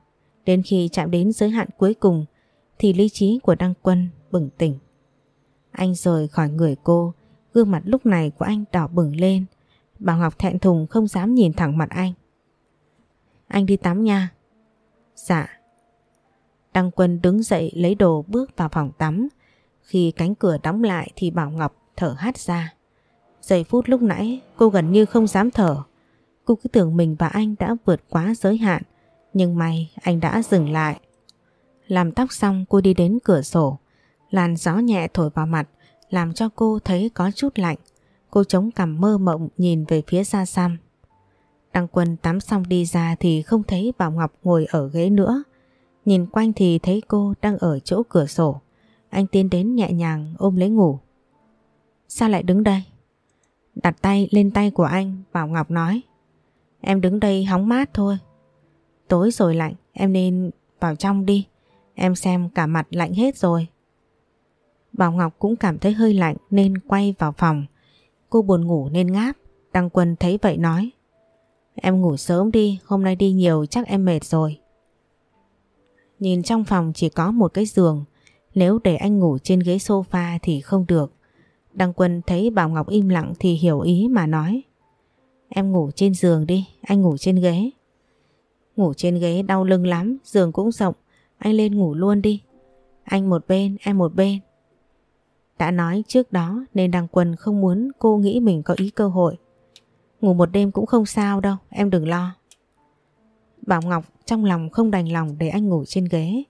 Đến khi chạm đến giới hạn cuối cùng thì lý trí của Đăng Quân bừng tỉnh. Anh rời khỏi người cô, gương mặt lúc này của anh đỏ bừng lên. Bảo Ngọc thẹn thùng không dám nhìn thẳng mặt anh. Anh đi tắm nha. Dạ. Đăng Quân đứng dậy lấy đồ bước vào phòng tắm. Khi cánh cửa đóng lại thì Bảo Ngọc thở hắt ra. Giây phút lúc nãy cô gần như không dám thở. Cô cứ tưởng mình và anh đã vượt quá giới hạn. Nhưng may anh đã dừng lại. Làm tóc xong cô đi đến cửa sổ. Làn gió nhẹ thổi vào mặt, làm cho cô thấy có chút lạnh. Cô chống cằm mơ mộng nhìn về phía xa xăm. Đăng quân tắm xong đi ra thì không thấy Bảo Ngọc ngồi ở ghế nữa. Nhìn quanh thì thấy cô đang ở chỗ cửa sổ. Anh tiến đến nhẹ nhàng ôm lấy ngủ. Sao lại đứng đây? Đặt tay lên tay của anh, Bảo Ngọc nói Em đứng đây hóng mát thôi Tối rồi lạnh, Em nên vào trong đi Em xem cả mặt lạnh hết rồi Bảo Ngọc cũng cảm thấy hơi lạnh Nên quay vào phòng Cô buồn ngủ nên ngáp Đăng Quân thấy vậy nói Em ngủ sớm đi Hôm nay đi nhiều chắc em mệt rồi Nhìn trong phòng chỉ có một cái giường Nếu để anh ngủ trên ghế sofa thì không được Đăng Quân thấy Bảo Ngọc im lặng thì hiểu ý mà nói. Em ngủ trên giường đi, anh ngủ trên ghế. Ngủ trên ghế đau lưng lắm, giường cũng rộng, anh lên ngủ luôn đi. Anh một bên, em một bên. Đã nói trước đó nên Đăng Quân không muốn cô nghĩ mình có ý cơ hội. Ngủ một đêm cũng không sao đâu, em đừng lo. Bảo Ngọc trong lòng không đành lòng để anh ngủ trên ghế.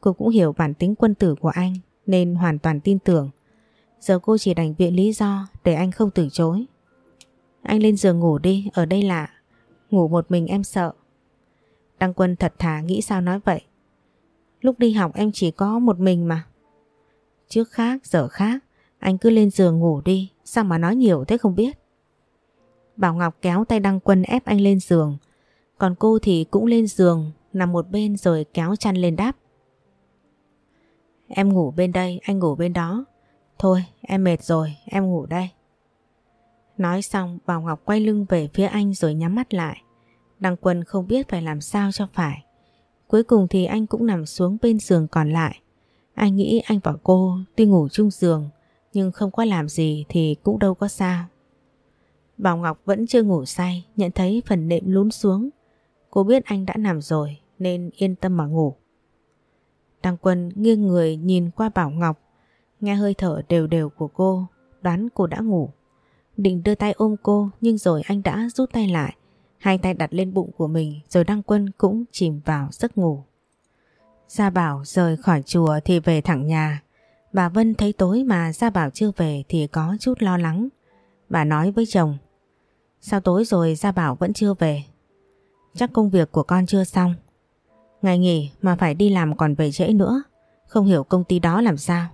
Cô cũng hiểu bản tính quân tử của anh nên hoàn toàn tin tưởng. Giờ cô chỉ đành viện lý do để anh không từ chối. Anh lên giường ngủ đi, ở đây lạ. Ngủ một mình em sợ. Đăng Quân thật thà nghĩ sao nói vậy. Lúc đi học em chỉ có một mình mà. Trước khác, giờ khác, anh cứ lên giường ngủ đi, sao mà nói nhiều thế không biết. Bảo Ngọc kéo tay Đăng Quân ép anh lên giường, còn cô thì cũng lên giường, nằm một bên rồi kéo chăn lên đáp. Em ngủ bên đây, anh ngủ bên đó. Thôi em mệt rồi em ngủ đây Nói xong Bảo Ngọc quay lưng về phía anh rồi nhắm mắt lại Đăng Quân không biết phải làm sao cho phải Cuối cùng thì anh cũng nằm xuống bên giường còn lại anh nghĩ anh và cô tuy ngủ chung giường Nhưng không có làm gì thì cũng đâu có sao Bảo Ngọc vẫn chưa ngủ say Nhận thấy phần nệm lún xuống Cô biết anh đã nằm rồi Nên yên tâm mà ngủ Đăng Quân nghiêng người nhìn qua Bảo Ngọc Nghe hơi thở đều đều của cô, đoán cô đã ngủ. Định đưa tay ôm cô nhưng rồi anh đã rút tay lại. Hai tay đặt lên bụng của mình rồi Đăng Quân cũng chìm vào giấc ngủ. Gia Bảo rời khỏi chùa thì về thẳng nhà. Bà Vân thấy tối mà Gia Bảo chưa về thì có chút lo lắng. Bà nói với chồng Sao tối rồi Gia Bảo vẫn chưa về? Chắc công việc của con chưa xong. Ngày nghỉ mà phải đi làm còn về trễ nữa. Không hiểu công ty đó làm sao.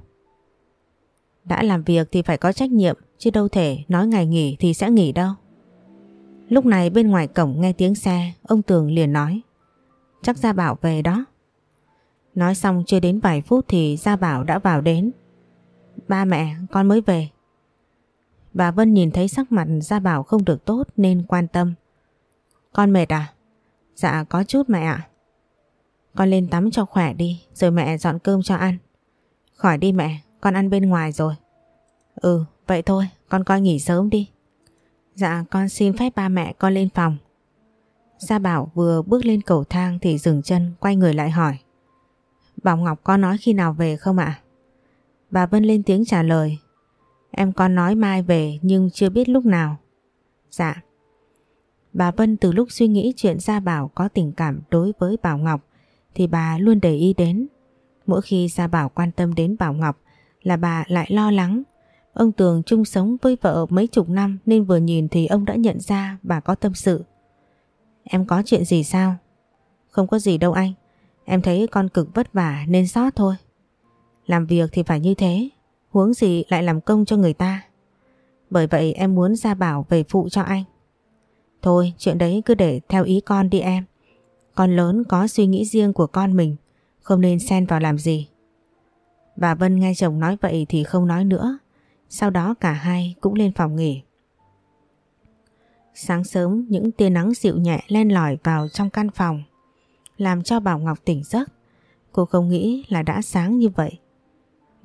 Đã làm việc thì phải có trách nhiệm chứ đâu thể nói ngày nghỉ thì sẽ nghỉ đâu. Lúc này bên ngoài cổng nghe tiếng xe, ông Tường liền nói. Chắc Gia Bảo về đó. Nói xong chưa đến vài phút thì Gia Bảo đã vào đến. Ba mẹ, con mới về. Bà Vân nhìn thấy sắc mặt Gia Bảo không được tốt nên quan tâm. Con mệt à? Dạ có chút mẹ ạ. Con lên tắm cho khỏe đi rồi mẹ dọn cơm cho ăn. Khỏi đi mẹ, con ăn bên ngoài rồi. Ừ, vậy thôi, con coi nghỉ sớm đi. Dạ con xin phép ba mẹ con lên phòng. Gia Bảo vừa bước lên cầu thang thì dừng chân quay người lại hỏi. Bảo Ngọc có nói khi nào về không ạ? Bà Vân lên tiếng trả lời. Em con nói mai về nhưng chưa biết lúc nào. Dạ. Bà Vân từ lúc suy nghĩ chuyện Gia Bảo có tình cảm đối với Bảo Ngọc thì bà luôn để ý đến. Mỗi khi Gia Bảo quan tâm đến Bảo Ngọc là bà lại lo lắng. Ông Tường chung sống với vợ mấy chục năm nên vừa nhìn thì ông đã nhận ra bà có tâm sự. Em có chuyện gì sao? Không có gì đâu anh. Em thấy con cực vất vả nên sót thôi. Làm việc thì phải như thế, huống gì lại làm công cho người ta. Bởi vậy em muốn ra bảo về phụ cho anh. Thôi chuyện đấy cứ để theo ý con đi em. Con lớn có suy nghĩ riêng của con mình, không nên xen vào làm gì. Bà Vân nghe chồng nói vậy thì không nói nữa. Sau đó cả hai cũng lên phòng nghỉ. Sáng sớm những tia nắng dịu nhẹ len lỏi vào trong căn phòng làm cho Bảo Ngọc tỉnh giấc. Cô không nghĩ là đã sáng như vậy.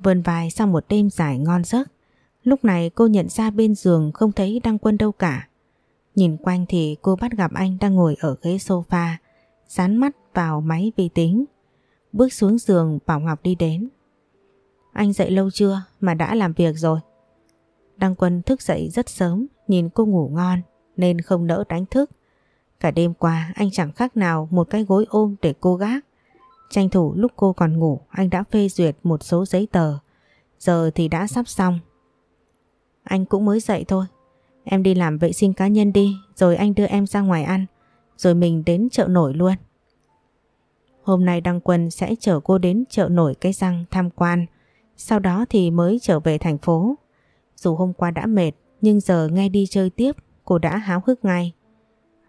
Vườn vai sau một đêm dài ngon giấc. Lúc này cô nhận ra bên giường không thấy Đăng Quân đâu cả. Nhìn quanh thì cô bắt gặp anh đang ngồi ở ghế sofa, dán mắt vào máy vi tính. Bước xuống giường Bảo Ngọc đi đến. Anh dậy lâu chưa mà đã làm việc rồi? Đăng Quân thức dậy rất sớm, nhìn cô ngủ ngon nên không nỡ đánh thức. Cả đêm qua, anh chẳng khác nào một cái gối ôm để cô gác. Tranh thủ lúc cô còn ngủ, anh đã phê duyệt một số giấy tờ. Giờ thì đã sắp xong. Anh cũng mới dậy thôi. Em đi làm vệ sinh cá nhân đi, rồi anh đưa em ra ngoài ăn. Rồi mình đến chợ nổi luôn. Hôm nay Đăng Quân sẽ chở cô đến chợ nổi cây răng tham quan. Sau đó thì mới trở về thành phố. Dù hôm qua đã mệt, nhưng giờ nghe đi chơi tiếp, cô đã háo hức ngay.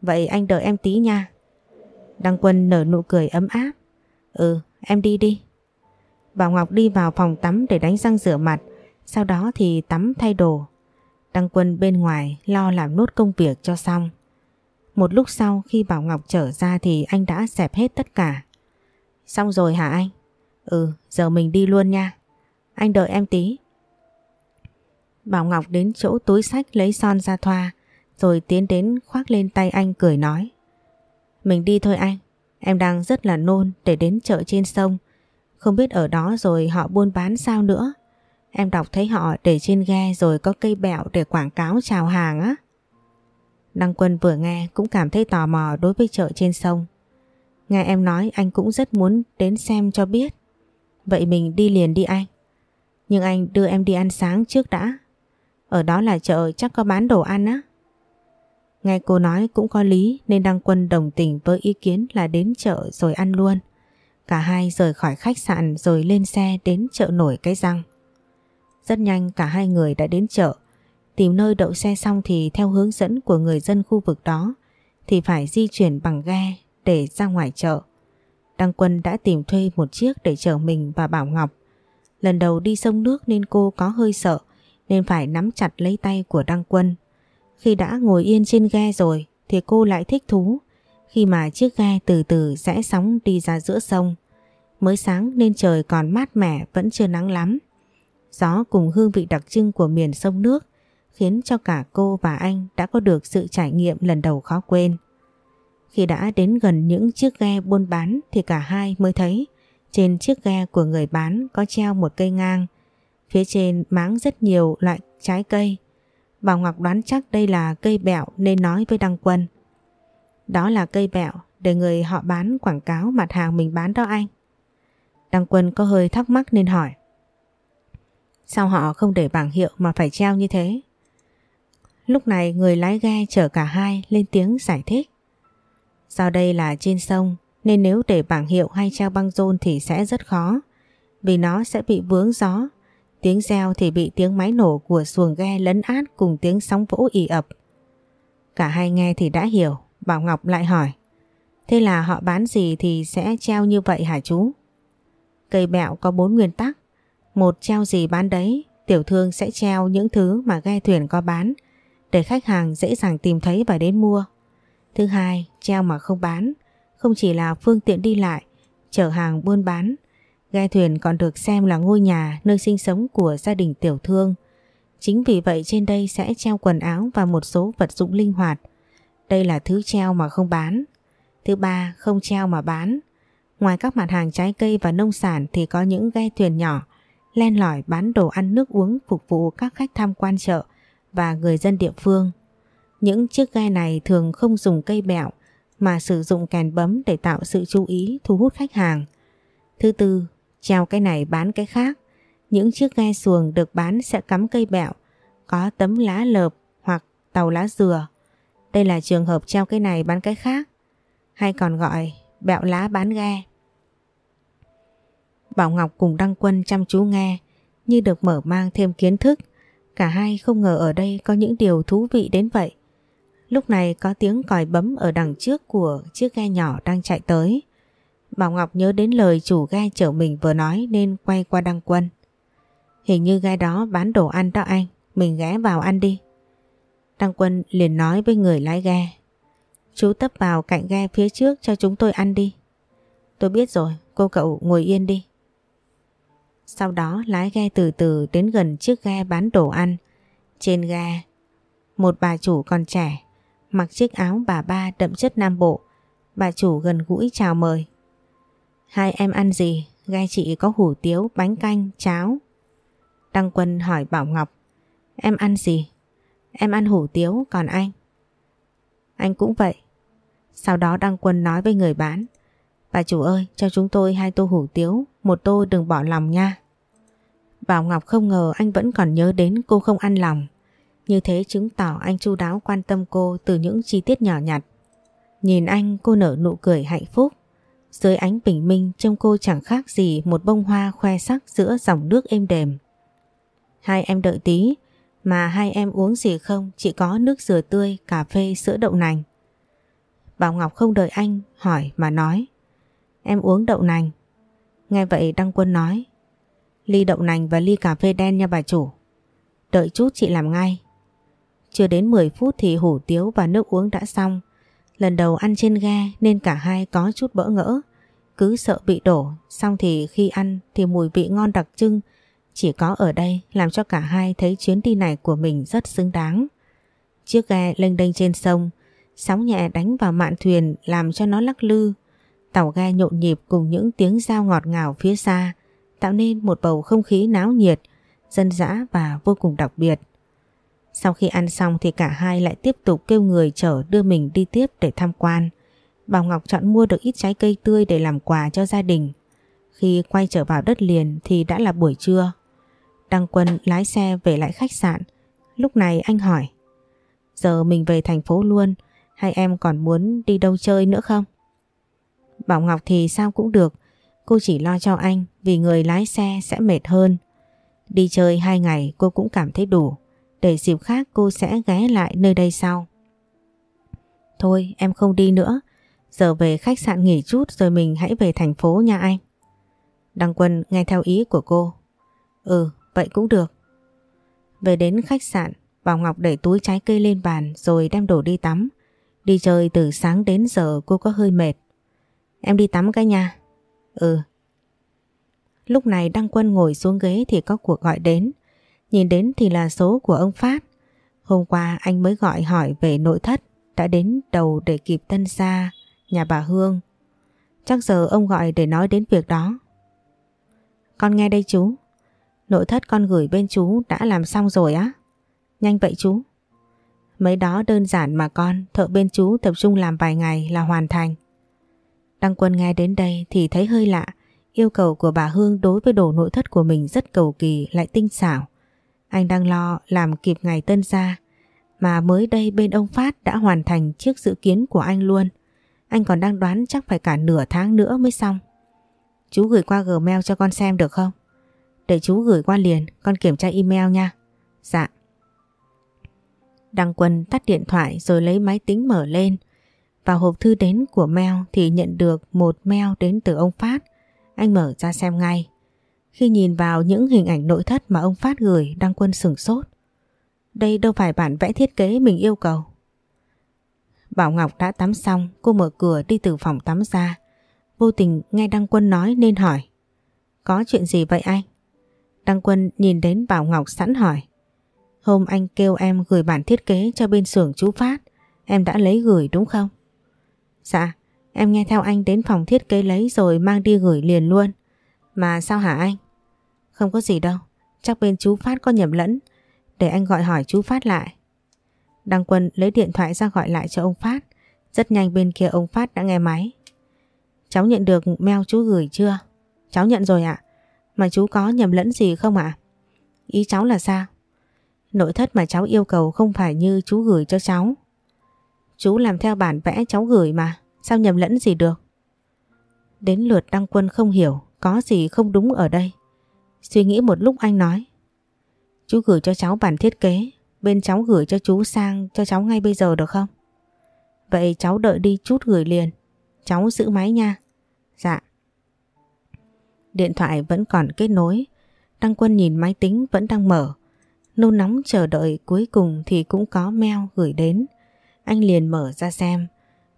Vậy anh đợi em tí nha. Đăng Quân nở nụ cười ấm áp. Ừ, em đi đi. Bảo Ngọc đi vào phòng tắm để đánh răng rửa mặt, sau đó thì tắm thay đồ. Đăng Quân bên ngoài lo làm nốt công việc cho xong. Một lúc sau khi Bảo Ngọc trở ra thì anh đã dẹp hết tất cả. Xong rồi hả anh? Ừ, giờ mình đi luôn nha. Anh đợi em tí. Bảo Ngọc đến chỗ túi sách lấy son ra thoa, rồi tiến đến khoác lên tay anh cười nói. Mình đi thôi anh, em đang rất là nôn để đến chợ trên sông. Không biết ở đó rồi họ buôn bán sao nữa. Em đọc thấy họ để trên ghe rồi có cây bẹo để quảng cáo chào hàng á. Đăng Quân vừa nghe cũng cảm thấy tò mò đối với chợ trên sông. Nghe em nói anh cũng rất muốn đến xem cho biết. Vậy mình đi liền đi anh. Nhưng anh đưa em đi ăn sáng trước đã. Ở đó là chợ chắc có bán đồ ăn á. Nghe cô nói cũng có lý, nên Đăng Quân đồng tình với ý kiến là đến chợ rồi ăn luôn. Cả hai rời khỏi khách sạn rồi lên xe đến chợ nổi cái răng. Rất nhanh cả hai người đã đến chợ. Tìm nơi đậu xe xong thì theo hướng dẫn của người dân khu vực đó, thì phải di chuyển bằng ghe để ra ngoài chợ. Đăng Quân đã tìm thuê một chiếc để chở mình và Bảo Ngọc. Lần đầu đi sông nước nên cô có hơi sợ, nên phải nắm chặt lấy tay của Đăng Quân khi đã ngồi yên trên ghe rồi, thì cô lại thích thú khi mà chiếc ghe từ từ rẽ sóng đi ra giữa sông. Mới sáng nên trời còn mát mẻ, vẫn chưa nắng lắm. Gió cùng hương vị đặc trưng của miền sông nước khiến cho cả cô và anh đã có được sự trải nghiệm lần đầu khó quên. Khi đã đến gần những chiếc ghe buôn bán thì cả hai mới thấy trên chiếc ghe của người bán có treo một cây ngang. Phía trên máng rất nhiều loại trái cây Bảo Ngọc đoán chắc đây là cây bẹo nên nói với Đăng Quân. Đó là cây bẹo để người họ bán quảng cáo mặt hàng mình bán đó anh. Đăng Quân có hơi thắc mắc nên hỏi. Sao họ không để bảng hiệu mà phải treo như thế? Lúc này người lái ghe chở cả hai lên tiếng giải thích. Do đây là trên sông, nên nếu để bảng hiệu hay treo băng rôn thì sẽ rất khó, vì nó sẽ bị vướng gió. Tiếng reo thì bị tiếng máy nổ của xuồng ghe lấn át cùng tiếng sóng vỗ ì ập. Cả hai nghe thì đã hiểu, Bảo Ngọc lại hỏi. Thế là họ bán gì thì sẽ treo như vậy hả chú? Cây bẹo có bốn nguyên tắc. Một treo gì bán đấy, tiểu thương sẽ treo những thứ mà ghe thuyền có bán để khách hàng dễ dàng tìm thấy và đến mua. Thứ hai, treo mà không bán, không chỉ là phương tiện đi lại, chở hàng buôn bán, ghe thuyền còn được xem là ngôi nhà nơi sinh sống của gia đình tiểu thương. Chính vì vậy trên đây sẽ treo quần áo và một số vật dụng linh hoạt. Đây là thứ treo mà không bán. Thứ ba, không treo mà bán. Ngoài các mặt hàng trái cây và nông sản thì có những ghe thuyền nhỏ len lỏi bán đồ ăn nước uống phục vụ các khách tham quan chợ và người dân địa phương. Những chiếc ghe này thường không dùng cây bẹo mà sử dụng kèn bấm để tạo sự chú ý thu hút khách hàng. Thứ tư, treo cái này bán cái khác. Những chiếc ghe xuồng được bán sẽ cắm cây bẹo, có tấm lá lợp hoặc tàu lá dừa. Đây là trường hợp treo cái này bán cái khác, hay còn gọi bẹo lá bán ghe. Bảo Ngọc cùng Đăng Quân chăm chú nghe, như được mở mang thêm kiến thức. Cả hai không ngờ ở đây có những điều thú vị đến vậy. Lúc này có tiếng còi bấm ở đằng trước của chiếc ghe nhỏ đang chạy tới. Bảo Ngọc nhớ đến lời chủ ghe chở mình vừa nói nên quay qua Đăng Quân. Hình như ghe đó bán đồ ăn đó anh, mình ghé vào ăn đi. Đăng Quân liền nói với người lái ghe. Chú tấp vào cạnh ghe phía trước cho chúng tôi ăn đi. Tôi biết rồi, cô cậu ngồi yên đi. Sau đó lái ghe từ từ đến gần chiếc ghe bán đồ ăn. Trên ghe, một bà chủ còn trẻ, mặc chiếc áo bà ba đậm chất Nam Bộ. Bà chủ gần gũi chào mời. Hai em ăn gì? Ghe chị có hủ tiếu, bánh canh, cháo. Đăng Quân hỏi Bảo Ngọc. Em ăn gì? Em ăn hủ tiếu, còn anh? Anh cũng vậy. Sau đó Đăng Quân nói với người bán. Bà chủ ơi, cho chúng tôi hai tô hủ tiếu, một tô đừng bỏ lòng nha. Bảo Ngọc không ngờ anh vẫn còn nhớ đến cô không ăn lòng. Như thế chứng tỏ anh chu đáo quan tâm cô từ những chi tiết nhỏ nhặt. Nhìn anh cô nở nụ cười hạnh phúc. Dưới ánh bình minh trông cô chẳng khác gì một bông hoa khoe sắc giữa dòng nước êm đềm. Hai em đợi tí, mà hai em uống gì không? Chỉ có nước dừa tươi, cà phê, sữa đậu nành. Bảo Ngọc không đợi anh hỏi mà nói. Em uống đậu nành. Nghe vậy Đăng Quân nói. Ly đậu nành và ly cà phê đen nha bà chủ. Đợi chút chị làm ngay. Chưa đến 10 phút thì hủ tiếu và nước uống đã xong. Lần đầu ăn trên ghe nên cả hai có chút bỡ ngỡ. Cứ sợ bị đổ, xong thì khi ăn thì mùi vị ngon đặc trưng chỉ có ở đây làm cho cả hai thấy chuyến đi này của mình rất xứng đáng. Chiếc ghe lênh đênh trên sông, sóng nhẹ đánh vào mạn thuyền làm cho nó lắc lư. Tàu ghe nhộn nhịp cùng những tiếng giao ngọt ngào phía xa, tạo nên một bầu không khí náo nhiệt, dân dã và vô cùng đặc biệt. Sau khi ăn xong thì cả hai lại tiếp tục kêu người chở đưa mình đi tiếp để tham quan. Bảo Ngọc chọn mua được ít trái cây tươi để làm quà cho gia đình. Khi quay trở vào đất liền thì đã là buổi trưa. Đăng Quân lái xe về lại khách sạn. Lúc này anh hỏi. Giờ mình về thành phố luôn, hay em còn muốn đi đâu chơi nữa không? Bảo Ngọc thì sao cũng được, cô chỉ lo cho anh vì người lái xe sẽ mệt hơn. Đi chơi hai ngày cô cũng cảm thấy đủ, để dịp khác cô sẽ ghé lại nơi đây sau. Thôi em không đi nữa, giờ về khách sạn nghỉ chút rồi mình hãy về thành phố nha anh. Đăng Quân nghe theo ý của cô. Ừ, vậy cũng được. Về đến khách sạn, Bảo Ngọc đẩy túi trái cây lên bàn rồi đem đồ đi tắm. Đi chơi từ sáng đến giờ cô có hơi mệt. Em đi tắm cái nha. Ừ. Lúc này Đăng Quân ngồi xuống ghế thì có cuộc gọi đến. Nhìn đến thì là số của ông Phát. Hôm qua anh mới gọi hỏi về nội thất, đã đến đầu để kịp tân gia, nhà bà Hương. Chắc giờ ông gọi để nói đến việc đó. Con nghe đây chú. Nội thất con gửi bên chú đã làm xong rồi á? Nhanh vậy chú. Mấy đó đơn giản mà con, thợ bên chú tập trung làm vài ngày là hoàn thành. Đăng Quân nghe đến đây thì thấy hơi lạ, yêu cầu của bà Hương đối với đồ nội thất của mình rất cầu kỳ lại tinh xảo. Anh đang lo làm kịp ngày tân gia, mà mới đây bên ông Phát đã hoàn thành trước dự kiến của anh luôn. Anh còn đang đoán chắc phải cả nửa tháng nữa mới xong. Chú gửi qua Gmail cho con xem được không? Để chú gửi qua liền, con kiểm tra email nha. Dạ. Đăng Quân tắt điện thoại rồi lấy máy tính mở lên. Vào hộp thư đến của mail thì nhận được một mail đến từ ông Phát. Anh mở ra xem ngay. Khi nhìn vào những hình ảnh nội thất mà ông Phát gửi Đăng Quân sửng sốt. Đây đâu phải bản vẽ thiết kế mình yêu cầu. Bảo Ngọc đã tắm xong, cô mở cửa đi từ phòng tắm ra. Vô tình nghe Đăng Quân nói nên hỏi. Có chuyện gì vậy anh? Đăng Quân nhìn đến Bảo Ngọc sẵn hỏi. Hôm anh kêu em gửi bản thiết kế cho bên xưởng chú Phát, em đã lấy gửi đúng không? Dạ, em nghe theo anh đến phòng thiết kế lấy rồi mang đi gửi liền luôn. Mà sao hả anh? Không có gì đâu, chắc bên chú Phát có nhầm lẫn, để anh gọi hỏi chú Phát lại. Đăng Quân lấy điện thoại ra gọi lại cho ông Phát, rất nhanh bên kia ông Phát đã nghe máy. Cháu nhận được mail chú gửi chưa? Cháu nhận rồi ạ. Mà chú có nhầm lẫn gì không ạ? Ý cháu là sao? Nội thất mà cháu yêu cầu không phải như chú gửi cho cháu. Chú làm theo bản vẽ cháu gửi mà, sao nhầm lẫn gì được? Đến lượt Đăng Quân không hiểu, có gì không đúng ở đây. Suy nghĩ một lúc anh nói. Chú gửi cho cháu bản thiết kế, bên cháu gửi cho chú sang cho cháu ngay bây giờ được không? Vậy cháu đợi đi chút gửi liền, cháu giữ máy nha. Dạ. Điện thoại vẫn còn kết nối, Đăng Quân nhìn máy tính vẫn đang mở. Nôn nóng chờ đợi cuối cùng thì cũng có mail gửi đến. Anh liền mở ra xem.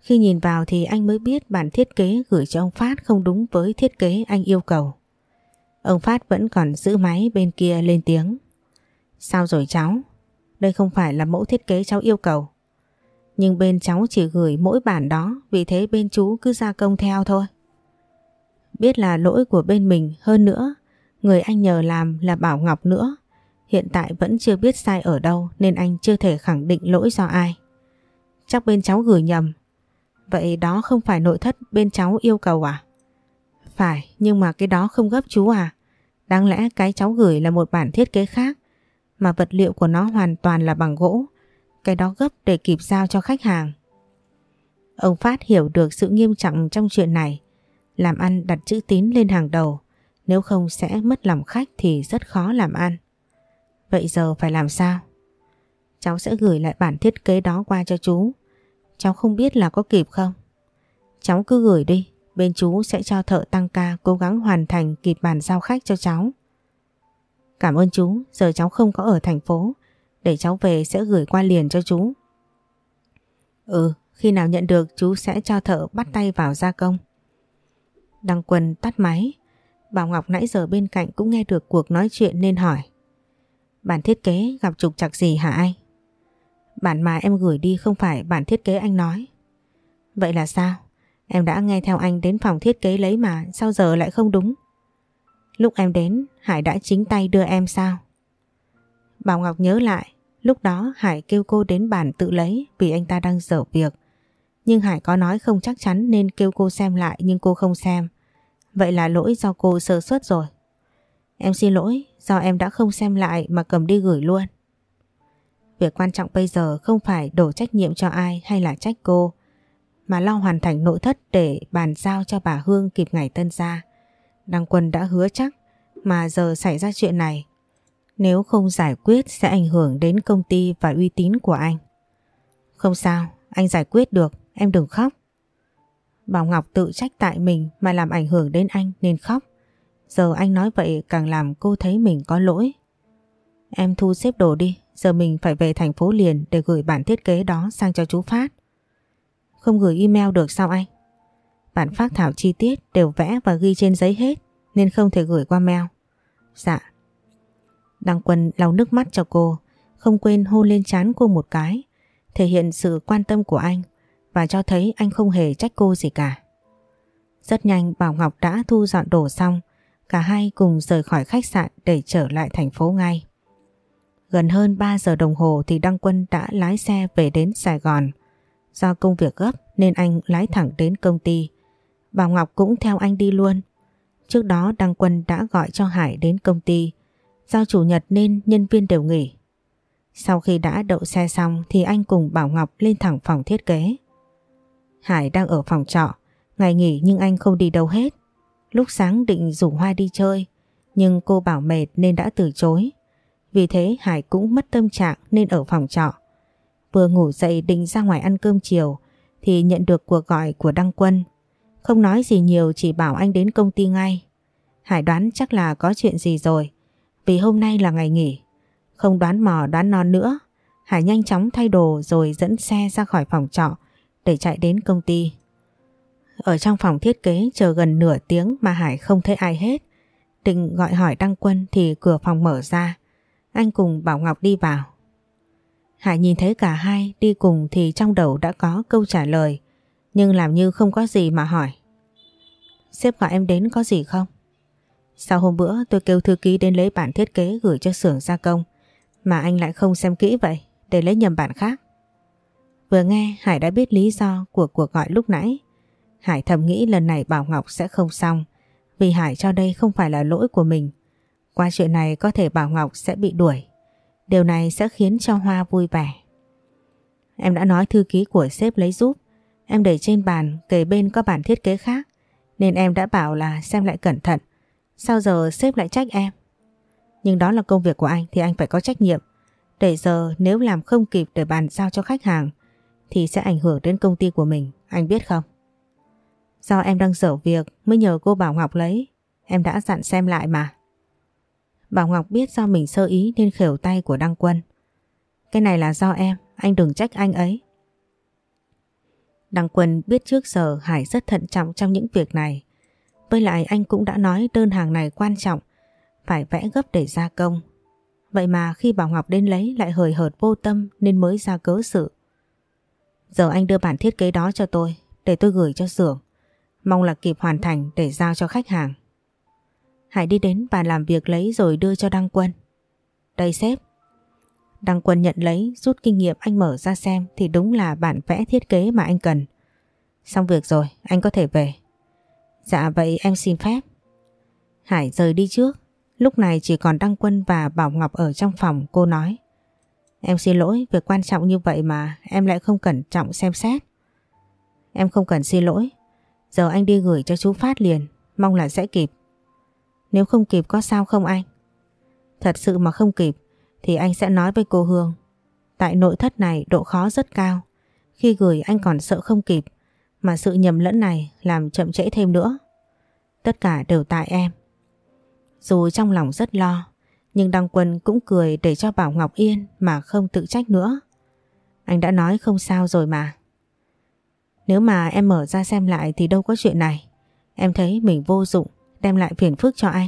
Khi nhìn vào thì anh mới biết bản thiết kế gửi cho ông Phát không đúng với thiết kế anh yêu cầu. Ông Phát vẫn còn giữ máy bên kia lên tiếng. Sao rồi cháu? Đây không phải là mẫu thiết kế cháu yêu cầu. Nhưng bên cháu chỉ gửi mỗi bản đó vì thế bên chú cứ gia công theo thôi. Biết là lỗi của bên mình hơn nữa, người anh nhờ làm là Bảo Ngọc nữa. Hiện tại vẫn chưa biết sai ở đâu nên anh chưa thể khẳng định lỗi do ai. Chắc bên cháu gửi nhầm. Vậy đó không phải nội thất bên cháu yêu cầu à? Phải, nhưng mà cái đó không gấp chú à? Đáng lẽ cái cháu gửi là một bản thiết kế khác mà vật liệu của nó hoàn toàn là bằng gỗ. Cái đó gấp để kịp giao cho khách hàng. Ông Phát hiểu được sự nghiêm trọng trong chuyện này. Làm ăn đặt chữ tín lên hàng đầu. Nếu không sẽ mất lòng khách thì rất khó làm ăn. Vậy giờ phải làm sao? Cháu sẽ gửi lại bản thiết kế đó qua cho chú. Cháu không biết là có kịp không? Cháu cứ gửi đi, bên chú sẽ cho thợ tăng ca cố gắng hoàn thành kịp bàn giao khách cho cháu. Cảm ơn chú, giờ cháu không có ở thành phố, để cháu về sẽ gửi qua liền cho chú. Ừ, khi nào nhận được chú sẽ cho thợ bắt tay vào gia công. Đăng Quân tắt máy, Bảo Ngọc nãy giờ bên cạnh cũng nghe được cuộc nói chuyện nên hỏi. Bản thiết kế gặp trục trặc gì hả anh? Bản mà em gửi đi không phải bản thiết kế anh nói. Vậy là sao? Em đã nghe theo anh đến phòng thiết kế lấy mà sao giờ lại không đúng? Lúc em đến Hải đã chính tay đưa em sao? Bảo Ngọc nhớ lại Lúc đó Hải kêu cô đến bàn tự lấy vì anh ta đang dở việc. Nhưng Hải có nói không chắc chắn nên kêu cô xem lại nhưng cô không xem. Vậy là lỗi do cô sơ suất rồi. Em xin lỗi do em đã không xem lại mà cầm đi gửi luôn. Việc quan trọng bây giờ không phải đổ trách nhiệm cho ai hay là trách cô, mà lo hoàn thành nội thất để bàn giao cho bà Hương kịp ngày tân gia. Đăng Quân đã hứa chắc, mà giờ xảy ra chuyện này. Nếu không giải quyết sẽ ảnh hưởng đến công ty và uy tín của anh. Không sao, anh giải quyết được, em đừng khóc. Bảo Ngọc tự trách tại mình mà làm ảnh hưởng đến anh nên khóc. Giờ anh nói vậy càng làm cô thấy mình có lỗi. Em thu xếp đồ đi, giờ mình phải về thành phố liền để gửi bản thiết kế đó sang cho chú Phát. Không gửi email được sao anh? Bản phát thảo chi tiết đều vẽ và ghi trên giấy hết nên không thể gửi qua mail. Dạ. Đăng Quân lau nước mắt cho cô, không quên hôn lên trán cô một cái, thể hiện sự quan tâm của anh và cho thấy anh không hề trách cô gì cả. Rất nhanh Bảo Ngọc đã thu dọn đồ xong, cả hai cùng rời khỏi khách sạn để trở lại thành phố ngay. Gần hơn 3 giờ đồng hồ thì Đăng Quân đã lái xe về đến Sài Gòn. Do công việc gấp nên anh lái thẳng đến công ty. Bảo Ngọc cũng theo anh đi luôn. Trước đó Đăng Quân đã gọi cho Hải đến công ty. Do chủ nhật nên nhân viên đều nghỉ. Sau khi đã đậu xe xong thì anh cùng Bảo Ngọc lên thẳng phòng thiết kế. Hải đang ở phòng trọ, ngày nghỉ nhưng anh không đi đâu hết. Lúc sáng định rủ Hoa đi chơi, nhưng cô bảo mệt nên đã từ chối. Vì thế Hải cũng mất tâm trạng nên ở phòng trọ. Vừa ngủ dậy định ra ngoài ăn cơm chiều, thì nhận được cuộc gọi của Đăng Quân. Không nói gì nhiều, chỉ bảo anh đến công ty ngay. Hải đoán chắc là có chuyện gì rồi, vì hôm nay là ngày nghỉ. Không đoán mò đoán non nữa, Hải nhanh chóng thay đồ rồi dẫn xe ra khỏi phòng trọ để chạy đến công ty. Ở trong phòng thiết kế chờ gần nửa tiếng mà Hải không thấy ai hết. Định gọi hỏi Đăng Quân thì cửa phòng mở ra. Anh cùng Bảo Ngọc đi vào. Hải nhìn thấy cả hai đi cùng thì trong đầu đã có câu trả lời. Nhưng làm như không có gì mà hỏi. Sếp gọi em đến có gì không? Sau hôm bữa, tôi kêu thư ký đến lấy bản thiết kế gửi cho xưởng gia công. Mà anh lại không xem kỹ vậy, để lấy nhầm bản khác. Vừa nghe, Hải đã biết lý do của cuộc gọi lúc nãy. Hải thầm nghĩ lần này Bảo Ngọc sẽ không xong, vì Hải cho đây không phải là lỗi của mình. Qua chuyện này có thể Bảo Ngọc sẽ bị đuổi. Điều này sẽ khiến cho Hoa vui vẻ. Em đã nói thư ký của sếp lấy giúp. Em để trên bàn kề bên có bản thiết kế khác nên em đã bảo là xem lại cẩn thận. Sao giờ sếp lại trách em? Nhưng đó là công việc của anh thì anh phải có trách nhiệm. Để giờ nếu làm không kịp để bàn giao cho khách hàng thì sẽ ảnh hưởng đến công ty của mình, anh biết không? Do em đang dở việc mới nhờ cô Bảo Ngọc lấy, em đã dặn xem lại mà. Bảo Ngọc biết do mình sơ ý nên khều tay của Đăng Quân. Cái này là do em, anh đừng trách anh ấy. Đăng Quân biết trước giờ Hải rất thận trọng trong những việc này. Với lại anh cũng đã nói đơn hàng này quan trọng, phải vẽ gấp để gia công. Vậy mà khi Bảo Ngọc đến lấy lại hời hợt vô tâm nên mới ra cớ sự. Giờ anh đưa bản thiết kế đó cho tôi để tôi gửi cho xưởng. Mong là kịp hoàn thành để giao cho khách hàng. Hải đi đến bàn làm việc lấy rồi đưa cho Đăng Quân. Đây sếp. Đăng Quân nhận lấy rút kinh nghiệm anh mở ra xem thì đúng là bản vẽ thiết kế mà anh cần. Xong việc rồi, anh có thể về. Dạ vậy em xin phép. Hải rời đi trước. Lúc này chỉ còn Đăng Quân và Bảo Ngọc ở trong phòng cô nói. Em xin lỗi, việc quan trọng như vậy mà em lại không cẩn trọng xem xét. Em không cần xin lỗi. Giờ anh đi gửi cho chú Phát liền, mong là sẽ kịp. Nếu không kịp có sao không anh? Thật sự mà không kịp thì anh sẽ nói với cô Hương. Tại nội thất này độ khó rất cao. Khi gửi anh còn sợ không kịp mà sự nhầm lẫn này làm chậm trễ thêm nữa. Tất cả đều tại em. Dù trong lòng rất lo nhưng Đăng Quân cũng cười để cho Bảo Ngọc yên mà không tự trách nữa. Anh đã nói không sao rồi mà. Nếu mà em mở ra xem lại thì đâu có chuyện này. Em thấy mình vô dụng, đem lại phiền phức cho anh.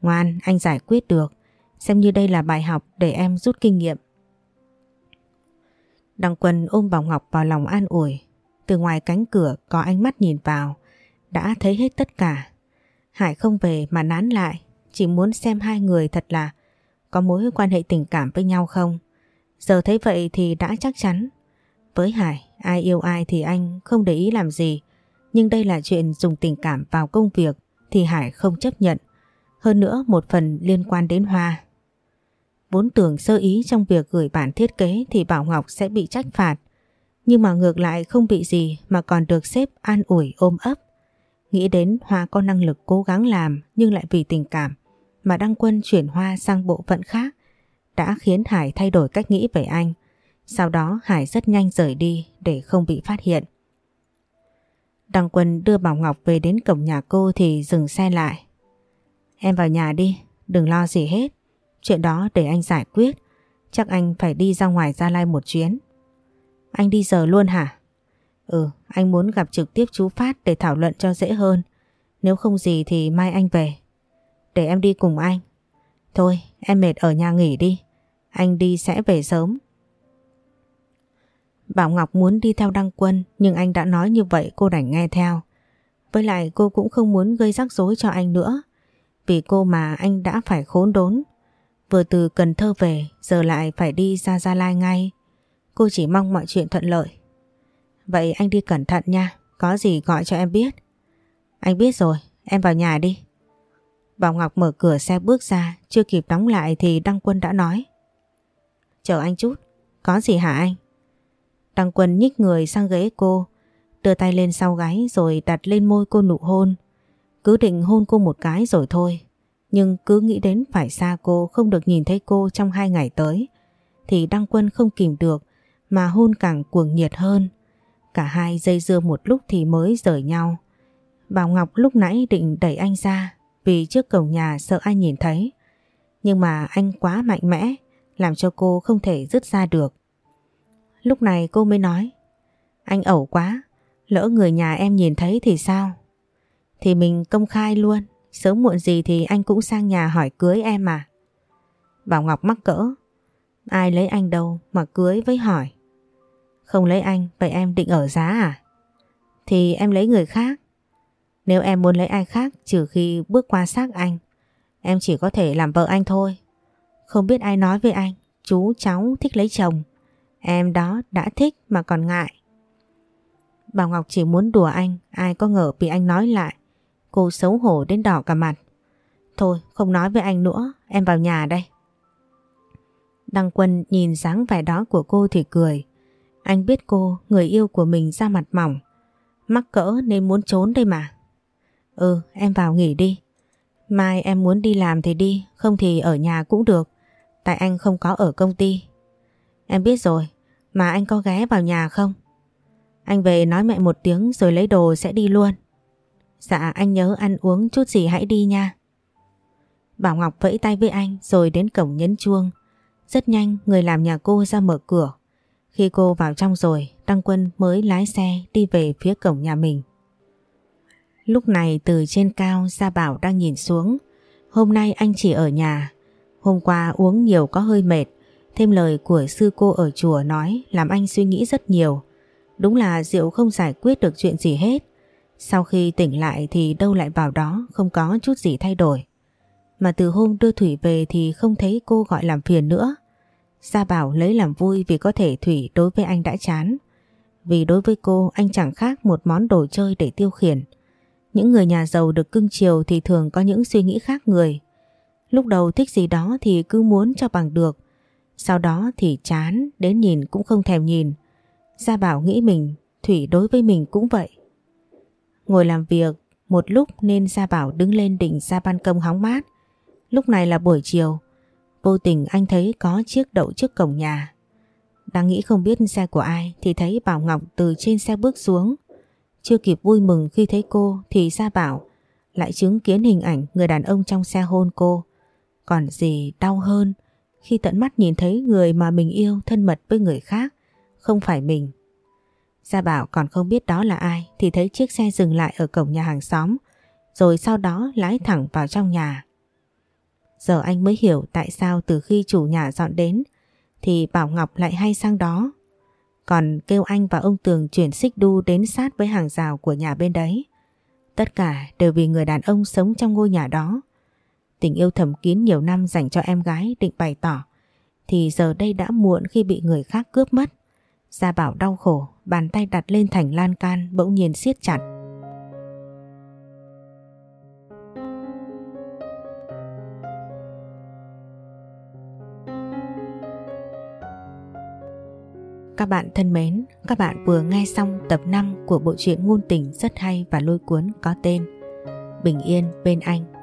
Ngoan, anh giải quyết được. Xem như đây là bài học để em rút kinh nghiệm. Đăng Quân ôm Bảo Ngọc vào lòng an ủi. Từ ngoài cánh cửa có ánh mắt nhìn vào. Đã thấy hết tất cả. Hải không về mà nán lại chỉ muốn xem hai người thật là có mối quan hệ tình cảm với nhau không. Giờ thấy vậy thì đã chắc chắn. Với Hải, ai yêu ai thì anh không để ý làm gì. Nhưng đây là chuyện dùng tình cảm vào công việc thì Hải không chấp nhận. Hơn nữa, một phần liên quan đến Hoa. Vốn tưởng sơ ý trong việc gửi bản thiết kế thì Bảo Ngọc sẽ bị trách phạt. Nhưng mà ngược lại không bị gì mà còn được xếp an ủi, ôm ấp. Nghĩ đến Hoa có năng lực cố gắng làm nhưng lại vì tình cảm mà Đăng Quân chuyển Hoa sang bộ phận khác, đã khiến Hải thay đổi cách nghĩ về anh. Sau đó, Hải rất nhanh rời đi để không bị phát hiện. Đăng Quân đưa Bảo Ngọc về đến cổng nhà cô thì dừng xe lại. Em vào nhà đi, đừng lo gì hết. Chuyện đó để anh giải quyết. Chắc anh phải đi ra ngoài Gia Lai một chuyến. Anh đi giờ luôn hả? Ừ, anh muốn gặp trực tiếp chú Phát để thảo luận cho dễ hơn. Nếu không gì thì mai anh về. Để em đi cùng anh. Thôi em mệt ở nhà nghỉ đi. Anh đi sẽ về sớm. Bảo Ngọc muốn đi theo Đăng Quân nhưng anh đã nói như vậy cô đành nghe theo. Với lại cô cũng không muốn gây rắc rối cho anh nữa. Vì cô mà anh đã phải khốn đốn. vừa từ Cần Thơ về giờ lại phải đi ra Gia Lai ngay. Cô chỉ mong mọi chuyện thuận lợi. Vậy anh đi cẩn thận nha, có gì gọi cho em biết. Anh biết rồi, em vào nhà đi. Bảo Ngọc mở cửa xe bước ra, chưa kịp đóng lại thì Đăng Quân đã nói. Chờ anh chút, có gì hả anh? Đăng Quân nhích người sang ghế cô, đưa tay lên sau gáy rồi đặt lên môi cô nụ hôn. Cứ định hôn cô một cái rồi thôi, nhưng cứ nghĩ đến phải xa cô không được nhìn thấy cô trong hai ngày tới, thì Đăng Quân không kìm được mà hôn càng cuồng nhiệt hơn. Cả hai dây dưa một lúc thì mới rời nhau. Bảo Ngọc lúc nãy định đẩy anh ra vì trước cổng nhà sợ ai nhìn thấy. Nhưng mà anh quá mạnh mẽ làm cho cô không thể dứt ra được. Lúc này cô mới nói Anh ẩu quá, lỡ người nhà em nhìn thấy thì sao? Thì mình công khai luôn, sớm muộn gì thì anh cũng sang nhà hỏi cưới em mà. Bảo Ngọc mắc cỡ, ai lấy anh đâu mà cưới với hỏi. Không lấy anh, vậy em định ở giá à? Thì em lấy người khác. Nếu em muốn lấy ai khác trừ khi bước qua xác anh, em chỉ có thể làm vợ anh thôi. Không biết ai nói với anh, chú cháu thích lấy chồng. Em đó đã thích mà còn ngại. Bảo Ngọc chỉ muốn đùa anh, ai có ngờ bị anh nói lại. Cô xấu hổ đến đỏ cả mặt. Thôi, không nói với anh nữa, em vào nhà đây. Đăng Quân nhìn dáng vẻ đó của cô thì cười. Anh biết cô, người yêu của mình ra mặt mỏng. Mắc cỡ nên muốn trốn đây mà. Ừ, em vào nghỉ đi. Mai em muốn đi làm thì đi, không thì ở nhà cũng được. Tại anh không có ở công ty. Em biết rồi, mà anh có ghé vào nhà không? Anh về nói mẹ một tiếng rồi lấy đồ sẽ đi luôn. Dạ anh nhớ ăn uống chút gì hãy đi nha. Bảo Ngọc vẫy tay với anh rồi đến cổng nhấn chuông. Rất nhanh người làm nhà cô ra mở cửa. Khi cô vào trong rồi, Đăng Quân mới lái xe đi về phía cổng nhà mình. Lúc này từ trên cao Gia Bảo đang nhìn xuống. Hôm nay anh chỉ ở nhà. Hôm qua uống nhiều có hơi mệt. Thêm lời của sư cô ở chùa nói, làm anh suy nghĩ rất nhiều. Đúng là rượu không giải quyết được chuyện gì hết. Sau khi tỉnh lại thì đâu lại vào đó, không có chút gì thay đổi. Mà từ hôm đưa Thủy về thì không thấy cô gọi làm phiền nữa. Gia Bảo lấy làm vui vì có thể Thủy đối với anh đã chán. Vì đối với cô, anh chẳng khác một món đồ chơi để tiêu khiển. Những người nhà giàu được cưng chiều thì thường có những suy nghĩ khác người. Lúc đầu thích gì đó thì cứ muốn cho bằng được. Sau đó thì chán, đến nhìn cũng không thèm nhìn. Gia Bảo nghĩ mình, Thủy đối với mình cũng vậy. Ngồi làm việc một lúc nên Gia Bảo đứng lên đỉnh ra ban công hóng mát. Lúc này là buổi chiều, vô tình anh thấy có chiếc đậu trước cổng nhà. Đang nghĩ không biết xe của ai thì thấy Bảo Ngọc từ trên xe bước xuống. Chưa kịp vui mừng khi thấy cô thì Gia Bảo lại chứng kiến hình ảnh người đàn ông trong xe hôn cô. Còn gì đau hơn khi tận mắt nhìn thấy người mà mình yêu thân mật với người khác, không phải mình. Gia Bảo còn không biết đó là ai thì thấy chiếc xe dừng lại ở cổng nhà hàng xóm rồi sau đó lái thẳng vào trong nhà. Giờ anh mới hiểu tại sao từ khi chủ nhà dọn đến thì Bảo Ngọc lại hay sang đó. Còn kêu anh và ông Tường chuyển xích đu đến sát với hàng rào của nhà bên đấy. Tất cả đều vì người đàn ông sống trong ngôi nhà đó. Tình yêu thầm kín nhiều năm dành cho em gái định bày tỏ thì giờ đây đã muộn khi bị người khác cướp mất. Gia Bảo đau khổ, bàn tay đặt lên thành lan can bỗng nhiên siết chặt. Các bạn thân mến, các bạn vừa nghe xong tập 5 của bộ truyện ngôn tình rất hay và lôi cuốn có tên Bình Yên Bên Anh